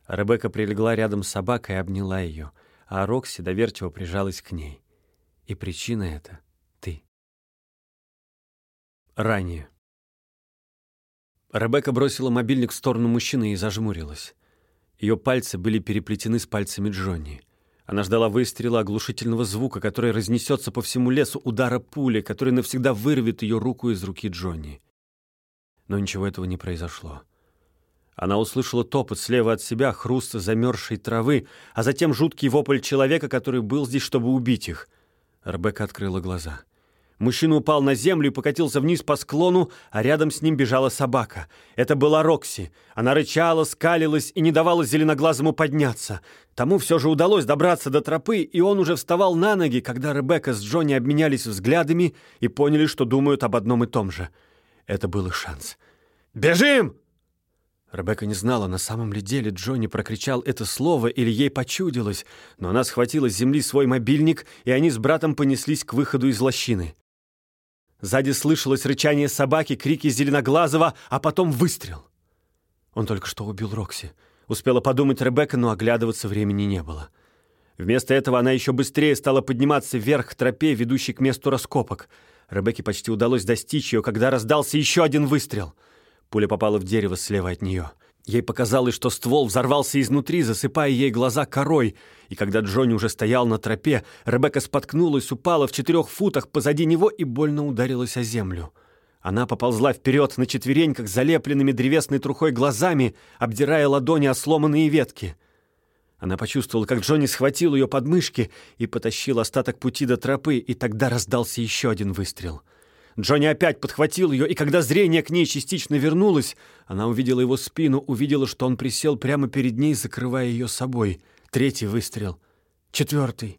Ребекка прилегла рядом с собакой и обняла ее, а Рокси доверчиво прижалась к ней. И причина эта — ты. Ранее. Ребекка бросила мобильник в сторону мужчины и зажмурилась. Ее пальцы были переплетены с пальцами Джонни. Она ждала выстрела оглушительного звука, который разнесется по всему лесу удара пули, который навсегда вырвет ее руку из руки Джонни. Но ничего этого не произошло. Она услышала топот слева от себя, хруст замерзшей травы, а затем жуткий вопль человека, который был здесь, чтобы убить их. Ребекка открыла глаза — Мужчина упал на землю и покатился вниз по склону, а рядом с ним бежала собака. Это была Рокси. Она рычала, скалилась и не давала зеленоглазому подняться. Тому все же удалось добраться до тропы, и он уже вставал на ноги, когда Ребекка с Джонни обменялись взглядами и поняли, что думают об одном и том же. Это был их шанс. «Бежим!» Ребекка не знала, на самом ли деле Джонни прокричал это слово или ей почудилось, но она схватила с земли свой мобильник, и они с братом понеслись к выходу из лощины. Сзади слышалось рычание собаки, крики Зеленоглазого, а потом выстрел. Он только что убил Рокси. Успела подумать Ребекка, но оглядываться времени не было. Вместо этого она еще быстрее стала подниматься вверх к тропе, ведущей к месту раскопок. Ребекке почти удалось достичь ее, когда раздался еще один выстрел. Пуля попала в дерево слева от нее — Ей показалось, что ствол взорвался изнутри, засыпая ей глаза корой. И когда Джонни уже стоял на тропе, Ребекка споткнулась, упала в четырех футах позади него и больно ударилась о землю. Она поползла вперед на четвереньках, залепленными древесной трухой глазами, обдирая ладони о сломанные ветки. Она почувствовала, как Джонни схватил ее подмышки и потащил остаток пути до тропы, и тогда раздался еще один выстрел — Джонни опять подхватил ее, и когда зрение к ней частично вернулось, она увидела его спину, увидела, что он присел прямо перед ней, закрывая ее собой. Третий выстрел. Четвертый.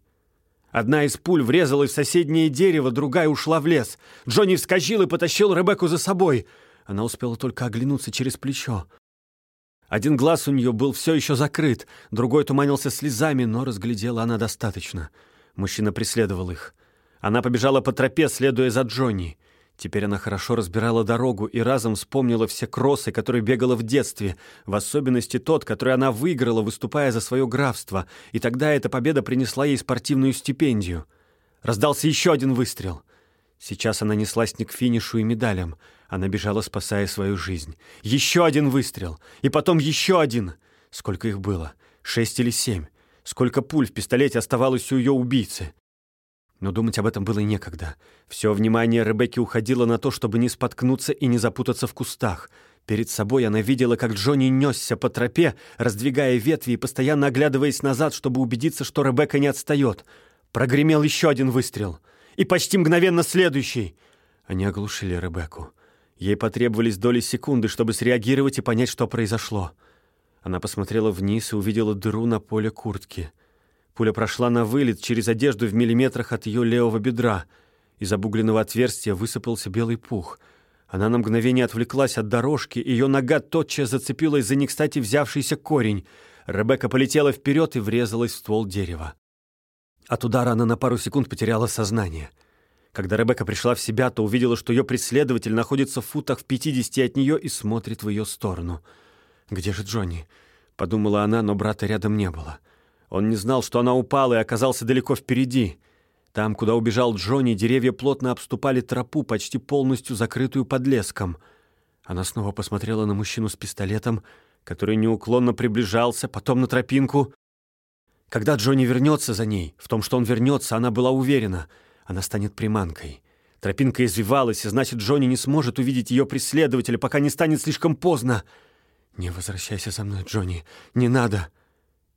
Одна из пуль врезалась в соседнее дерево, другая ушла в лес. Джонни вскочил и потащил Ребекку за собой. Она успела только оглянуться через плечо. Один глаз у нее был все еще закрыт, другой туманился слезами, но разглядела она достаточно. Мужчина преследовал их. Она побежала по тропе, следуя за Джонни. Теперь она хорошо разбирала дорогу и разом вспомнила все кроссы, которые бегала в детстве, в особенности тот, который она выиграла, выступая за свое графство, и тогда эта победа принесла ей спортивную стипендию. Раздался еще один выстрел. Сейчас она неслась не к финишу и медалям. Она бежала, спасая свою жизнь. Еще один выстрел. И потом еще один. Сколько их было? Шесть или семь? Сколько пуль в пистолете оставалось у ее убийцы? Но думать об этом было некогда. Все внимание Ребекки уходило на то, чтобы не споткнуться и не запутаться в кустах. Перед собой она видела, как Джонни несся по тропе, раздвигая ветви и постоянно оглядываясь назад, чтобы убедиться, что Ребекка не отстает. Прогремел еще один выстрел. И почти мгновенно следующий. Они оглушили Ребекку. Ей потребовались доли секунды, чтобы среагировать и понять, что произошло. Она посмотрела вниз и увидела дыру на поле куртки — Пуля прошла на вылет через одежду в миллиметрах от ее левого бедра. Из обугленного отверстия высыпался белый пух. Она на мгновение отвлеклась от дорожки, ее нога тотчас зацепилась за не кстати взявшийся корень. Ребекка полетела вперед и врезалась в ствол дерева. От удара она на пару секунд потеряла сознание. Когда Ребекка пришла в себя, то увидела, что ее преследователь находится в футах в пятидесяти от нее и смотрит в ее сторону. «Где же Джонни?» — подумала она, но брата рядом не было. Он не знал, что она упала и оказался далеко впереди. Там, куда убежал Джонни, деревья плотно обступали тропу, почти полностью закрытую подлеском. Она снова посмотрела на мужчину с пистолетом, который неуклонно приближался, потом на тропинку. Когда Джонни вернется за ней, в том, что он вернется, она была уверена, она станет приманкой. Тропинка извивалась, и значит, Джонни не сможет увидеть ее преследователя, пока не станет слишком поздно. «Не возвращайся за мной, Джонни, не надо!»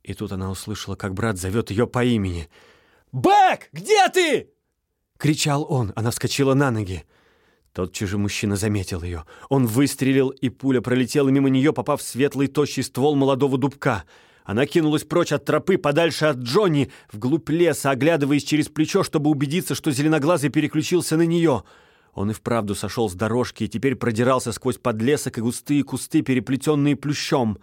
И тут она услышала, как брат зовет ее по имени. «Бэк, где ты?» — кричал он. Она вскочила на ноги. Тот чужой мужчина заметил ее. Он выстрелил, и пуля пролетела мимо нее, попав в светлый тощий ствол молодого дубка. Она кинулась прочь от тропы, подальше от Джонни, вглубь леса, оглядываясь через плечо, чтобы убедиться, что зеленоглазый переключился на нее. Он и вправду сошел с дорожки и теперь продирался сквозь подлесок и густые кусты, переплетенные плющом.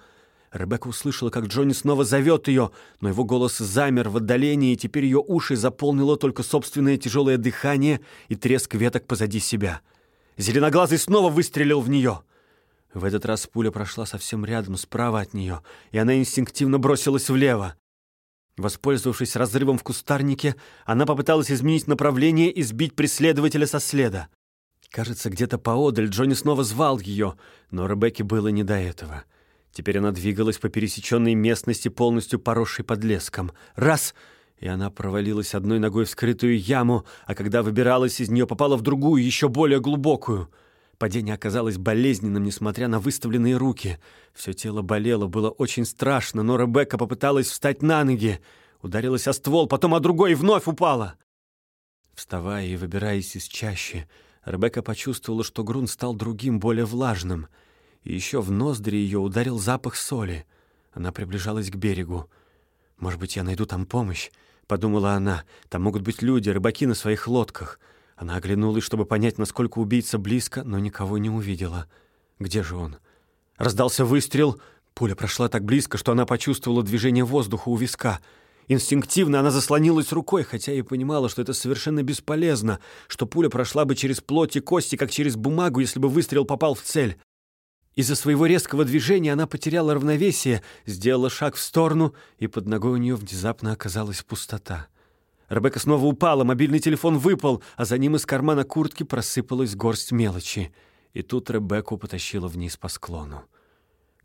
Ребекка услышала, как Джонни снова зовет ее, но его голос замер в отдалении, и теперь ее уши заполнило только собственное тяжелое дыхание и треск веток позади себя. Зеленоглазый снова выстрелил в нее. В этот раз пуля прошла совсем рядом, справа от нее, и она инстинктивно бросилась влево. Воспользовавшись разрывом в кустарнике, она попыталась изменить направление и сбить преследователя со следа. Кажется, где-то поодаль Джонни снова звал ее, но Ребекке было не до этого. Теперь она двигалась по пересеченной местности, полностью поросшей подлеском. Раз — и она провалилась одной ногой в скрытую яму, а когда выбиралась из нее, попала в другую, еще более глубокую. Падение оказалось болезненным, несмотря на выставленные руки. Все тело болело, было очень страшно, но Ребекка попыталась встать на ноги. Ударилась о ствол, потом о другой и вновь упала. Вставая и выбираясь из чащи, Ребекка почувствовала, что грунт стал другим, более влажным. И еще в ноздри ее ударил запах соли. Она приближалась к берегу. «Может быть, я найду там помощь?» — подумала она. «Там могут быть люди, рыбаки на своих лодках». Она оглянулась, чтобы понять, насколько убийца близко, но никого не увидела. Где же он? Раздался выстрел. Пуля прошла так близко, что она почувствовала движение воздуха у виска. Инстинктивно она заслонилась рукой, хотя и понимала, что это совершенно бесполезно, что пуля прошла бы через плоть и кости, как через бумагу, если бы выстрел попал в цель. Из-за своего резкого движения она потеряла равновесие, сделала шаг в сторону, и под ногой у нее внезапно оказалась пустота. Ребекка снова упала, мобильный телефон выпал, а за ним из кармана куртки просыпалась горсть мелочи. И тут Ребекку потащила вниз по склону.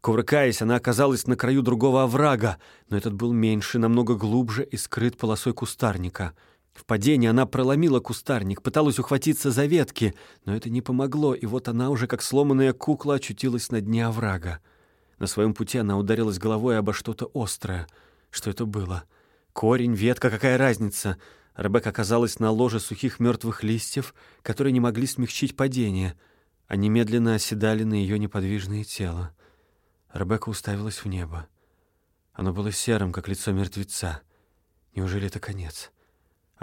Кувыркаясь, она оказалась на краю другого оврага, но этот был меньше, намного глубже и скрыт полосой кустарника. В падении она проломила кустарник, пыталась ухватиться за ветки, но это не помогло, и вот она уже как сломанная кукла очутилась на дне оврага. На своем пути она ударилась головой обо что-то острое. Что это было? — Корень, ветка, какая разница? Ребекка оказалась на ложе сухих мертвых листьев, которые не могли смягчить падение. Они медленно оседали на ее неподвижное тело. Ребекка уставилась в небо. Оно было серым, как лицо мертвеца. Неужели это конец?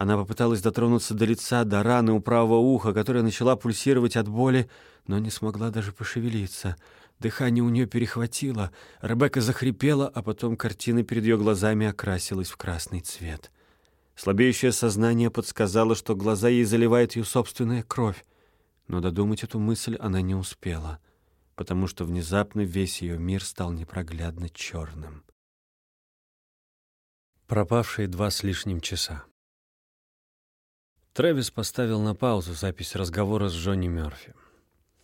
Она попыталась дотронуться до лица, до раны у правого уха, которая начала пульсировать от боли, но не смогла даже пошевелиться — Дыхание у нее перехватило, Ребекка захрипела, а потом картина перед ее глазами окрасилась в красный цвет. Слабеющее сознание подсказало, что глаза ей заливает ее собственная кровь, но додумать эту мысль она не успела, потому что внезапно весь ее мир стал непроглядно черным. Пропавшие два с лишним часа. Трэвис поставил на паузу запись разговора с Джонни Мёрфи.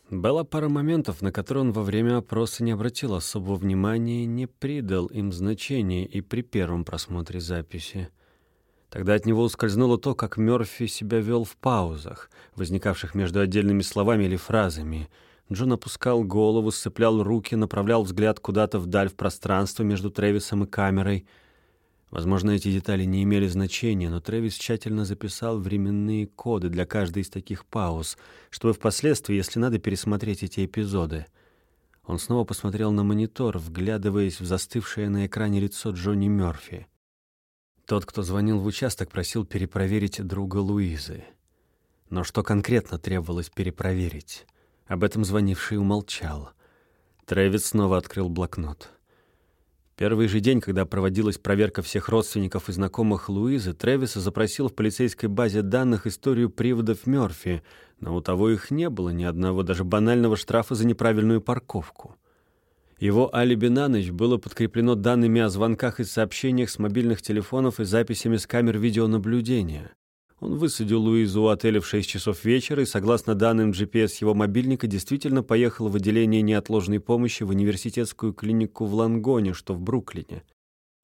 Была пара моментов, на которые он во время опроса не обратил особого внимания не придал им значения и при первом просмотре записи. Тогда от него ускользнуло то, как Мёрфи себя вел в паузах, возникавших между отдельными словами или фразами. Джон опускал голову, сцеплял руки, направлял взгляд куда-то вдаль в пространство между Тревисом и камерой — Возможно, эти детали не имели значения, но Трэвис тщательно записал временные коды для каждой из таких пауз, чтобы впоследствии, если надо, пересмотреть эти эпизоды. Он снова посмотрел на монитор, вглядываясь в застывшее на экране лицо Джонни Мёрфи. Тот, кто звонил в участок, просил перепроверить друга Луизы. Но что конкретно требовалось перепроверить? Об этом звонивший умолчал. Трэвис снова открыл блокнот. Первый же день, когда проводилась проверка всех родственников и знакомых Луизы, Трэвиса запросил в полицейской базе данных историю приводов Мёрфи, но у того их не было, ни одного даже банального штрафа за неправильную парковку. Его алиби на ночь было подкреплено данными о звонках и сообщениях с мобильных телефонов и записями с камер видеонаблюдения. Он высадил Луизу у отеля в 6 часов вечера и, согласно данным GPS его мобильника, действительно поехал в отделение неотложной помощи в университетскую клинику в Лангоне, что в Бруклине.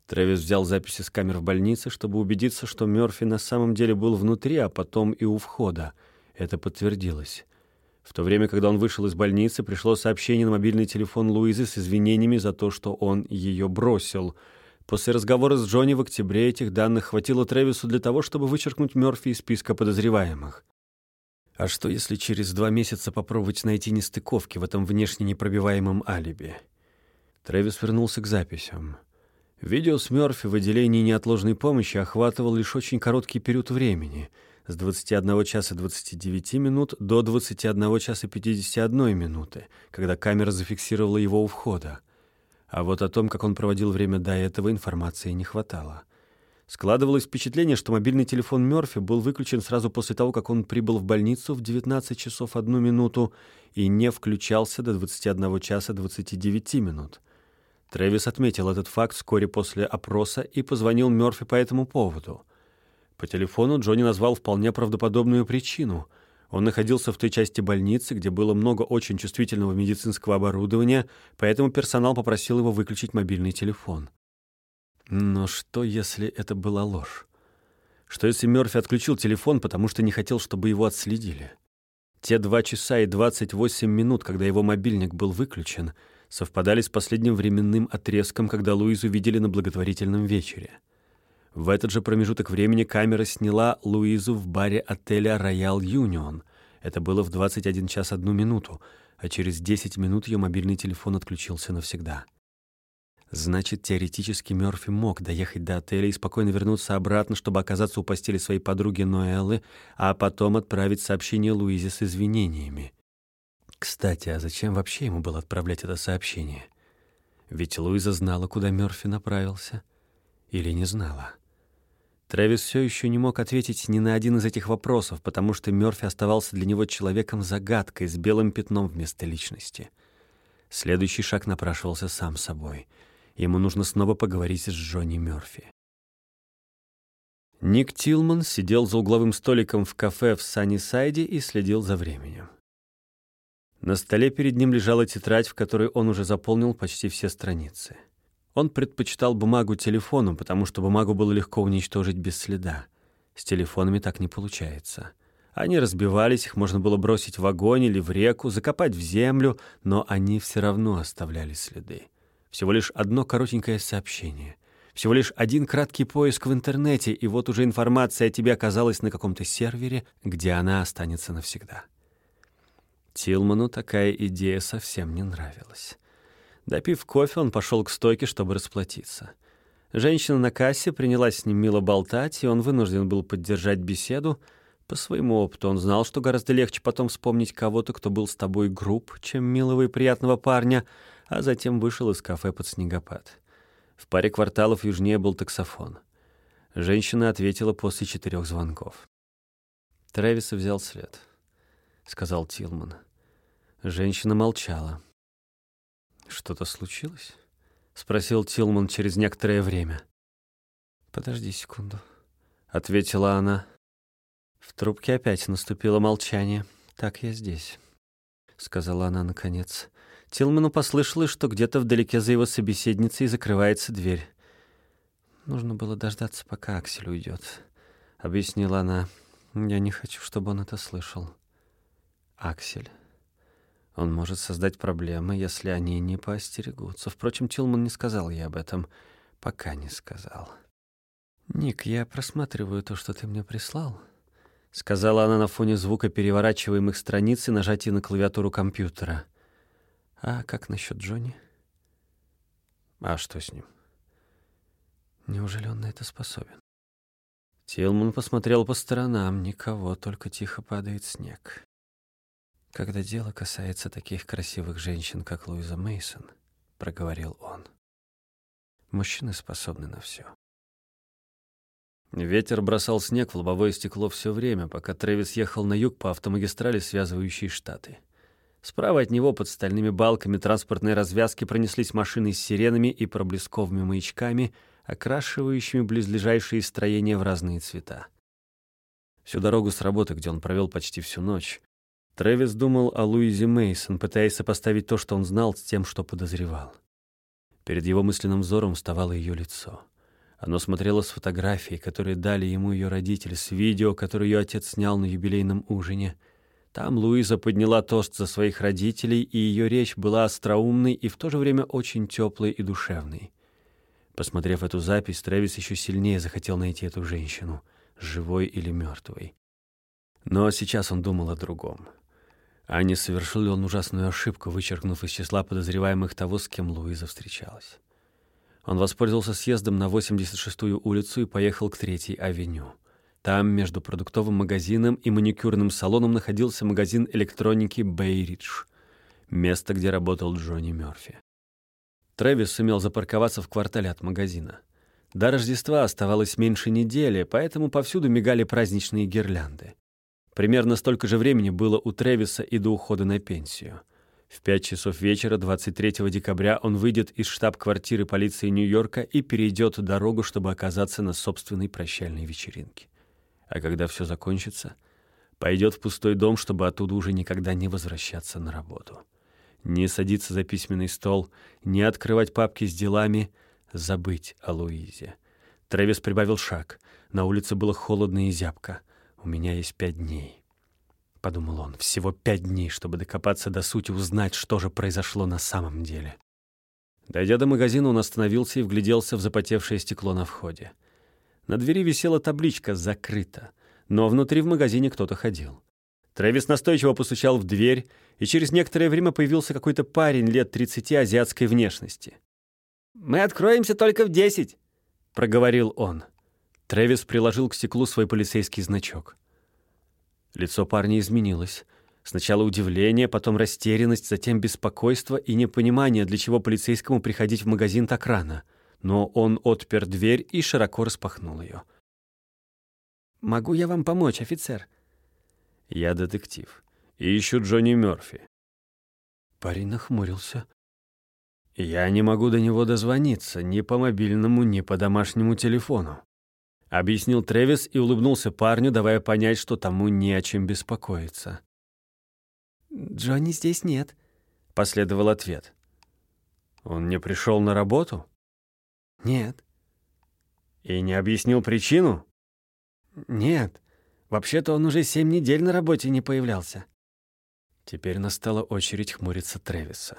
Трэвис взял записи с камер в больнице, чтобы убедиться, что Мёрфи на самом деле был внутри, а потом и у входа. Это подтвердилось. В то время, когда он вышел из больницы, пришло сообщение на мобильный телефон Луизы с извинениями за то, что он ее бросил — После разговора с Джонни в октябре этих данных хватило Трэвису для того, чтобы вычеркнуть Мёрфи из списка подозреваемых. А что, если через два месяца попробовать найти нестыковки в этом внешне непробиваемом алиби? Трэвис вернулся к записям. Видео с Мёрфи в отделении неотложной помощи охватывал лишь очень короткий период времени — с 21 часа 29 минут до 21 часа 51 минуты, когда камера зафиксировала его у входа. А вот о том, как он проводил время до этого, информации не хватало. Складывалось впечатление, что мобильный телефон Мёрфи был выключен сразу после того, как он прибыл в больницу в 19 часов 1 минуту и не включался до 21 часа 29 минут. Трэвис отметил этот факт вскоре после опроса и позвонил Мёрфи по этому поводу. По телефону Джонни назвал вполне правдоподобную причину — он находился в той части больницы, где было много очень чувствительного медицинского оборудования, поэтому персонал попросил его выключить мобильный телефон. Но что, если это была ложь? Что, если Мёрфи отключил телефон, потому что не хотел, чтобы его отследили? Те два часа и 28 минут, когда его мобильник был выключен, совпадали с последним временным отрезком, когда Луизу видели на благотворительном вечере. В этот же промежуток времени камера сняла Луизу в баре отеля «Роял Юнион». Это было в 21 час 1 минуту, а через 10 минут ее мобильный телефон отключился навсегда. Значит, теоретически Мёрфи мог доехать до отеля и спокойно вернуться обратно, чтобы оказаться у постели своей подруги Ноэллы, а потом отправить сообщение Луизе с извинениями. Кстати, а зачем вообще ему было отправлять это сообщение? Ведь Луиза знала, куда Мёрфи направился. Или не знала? Трэвис все еще не мог ответить ни на один из этих вопросов, потому что Мёрфи оставался для него человеком-загадкой с белым пятном вместо личности. Следующий шаг напрашивался сам собой. Ему нужно снова поговорить с Джонни Мёрфи. Ник Тилман сидел за угловым столиком в кафе в Саннисайде и следил за временем. На столе перед ним лежала тетрадь, в которой он уже заполнил почти все страницы. Он предпочитал бумагу телефону, потому что бумагу было легко уничтожить без следа. С телефонами так не получается. Они разбивались, их можно было бросить в огонь или в реку, закопать в землю, но они все равно оставляли следы. Всего лишь одно коротенькое сообщение. Всего лишь один краткий поиск в интернете, и вот уже информация о тебе оказалась на каком-то сервере, где она останется навсегда. Тилману такая идея совсем не нравилась. Допив кофе, он пошел к стойке, чтобы расплатиться. Женщина на кассе принялась с ним мило болтать, и он вынужден был поддержать беседу. По своему опыту он знал, что гораздо легче потом вспомнить кого-то, кто был с тобой груб, чем милого и приятного парня, а затем вышел из кафе под снегопад. В паре кварталов южнее был таксофон. Женщина ответила после четырех звонков. Трэвис взял след, — сказал Тилман. Женщина молчала. «Что-то случилось?» — спросил Тилман через некоторое время. «Подожди секунду», — ответила она. В трубке опять наступило молчание. «Так я здесь», — сказала она наконец. Тилману послышалось, что где-то вдалеке за его собеседницей закрывается дверь. «Нужно было дождаться, пока Аксель уйдет», — объяснила она. «Я не хочу, чтобы он это слышал». «Аксель». Он может создать проблемы, если они не поостерегутся. Впрочем, Тилман не сказал ей об этом. Пока не сказал. «Ник, я просматриваю то, что ты мне прислал», — сказала она на фоне звука переворачиваемых страниц и нажатия на клавиатуру компьютера. «А как насчет Джонни?» «А что с ним?» «Неужели он на это способен?» Тилман посмотрел по сторонам. Никого, только тихо падает снег. Когда дело касается таких красивых женщин, как Луиза Мейсон, проговорил он. Мужчины способны на все. Ветер бросал снег в лобовое стекло все время, пока Трэвис ехал на юг по автомагистрали, связывающей штаты. Справа от него под стальными балками транспортной развязки пронеслись машины с сиренами и проблесковыми маячками, окрашивающими близлежащие строения в разные цвета. Всю дорогу с работы, где он провел почти всю ночь, Трэвис думал о Луизе Мейсон, пытаясь сопоставить то, что он знал, с тем, что подозревал. Перед его мысленным взором вставало ее лицо. Оно смотрело с фотографий, которые дали ему ее родители, с видео, которое ее отец снял на юбилейном ужине. Там Луиза подняла тост за своих родителей, и ее речь была остроумной и в то же время очень теплой и душевной. Посмотрев эту запись, Трэвис еще сильнее захотел найти эту женщину, живой или мертвой. Но сейчас он думал о другом. А не совершил ли он ужасную ошибку, вычеркнув из числа подозреваемых того, с кем Луиза встречалась? Он воспользовался съездом на 86-ю улицу и поехал к Третьей авеню. Там, между продуктовым магазином и маникюрным салоном, находился магазин электроники «Бейридж», место, где работал Джонни Мёрфи. Трэвис сумел запарковаться в квартале от магазина. До Рождества оставалось меньше недели, поэтому повсюду мигали праздничные гирлянды. Примерно столько же времени было у Трэвиса и до ухода на пенсию. В 5 часов вечера 23 декабря он выйдет из штаб-квартиры полиции Нью-Йорка и перейдет дорогу, чтобы оказаться на собственной прощальной вечеринке. А когда все закончится, пойдет в пустой дом, чтобы оттуда уже никогда не возвращаться на работу. Не садиться за письменный стол, не открывать папки с делами, забыть о Луизе. Трэвис прибавил шаг. На улице было холодно и зябко. «У меня есть пять дней», — подумал он. «Всего пять дней, чтобы докопаться до сути, узнать, что же произошло на самом деле». Дойдя до магазина, он остановился и вгляделся в запотевшее стекло на входе. На двери висела табличка «Закрыто», но внутри в магазине кто-то ходил. Трэвис настойчиво постучал в дверь, и через некоторое время появился какой-то парень лет 30 азиатской внешности. «Мы откроемся только в десять», — проговорил он. Трэвис приложил к стеклу свой полицейский значок. Лицо парня изменилось. Сначала удивление, потом растерянность, затем беспокойство и непонимание, для чего полицейскому приходить в магазин так рано. Но он отпер дверь и широко распахнул ее. «Могу я вам помочь, офицер?» «Я детектив. И ищу Джонни Мёрфи». Парень нахмурился. «Я не могу до него дозвониться ни по мобильному, ни по домашнему телефону объяснил Тревис и улыбнулся парню, давая понять, что тому не о чем беспокоиться. «Джонни здесь нет», — последовал ответ. «Он не пришел на работу?» «Нет». «И не объяснил причину?» «Нет. Вообще-то он уже семь недель на работе не появлялся». Теперь настала очередь хмуриться Тревиса.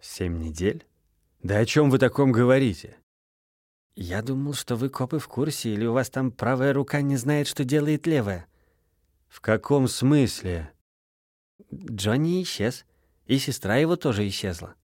«Семь недель? Да о чем вы таком говорите?» «Я думал, что вы копы в курсе, или у вас там правая рука не знает, что делает левая». «В каком смысле?» Джонни исчез, и сестра его тоже исчезла.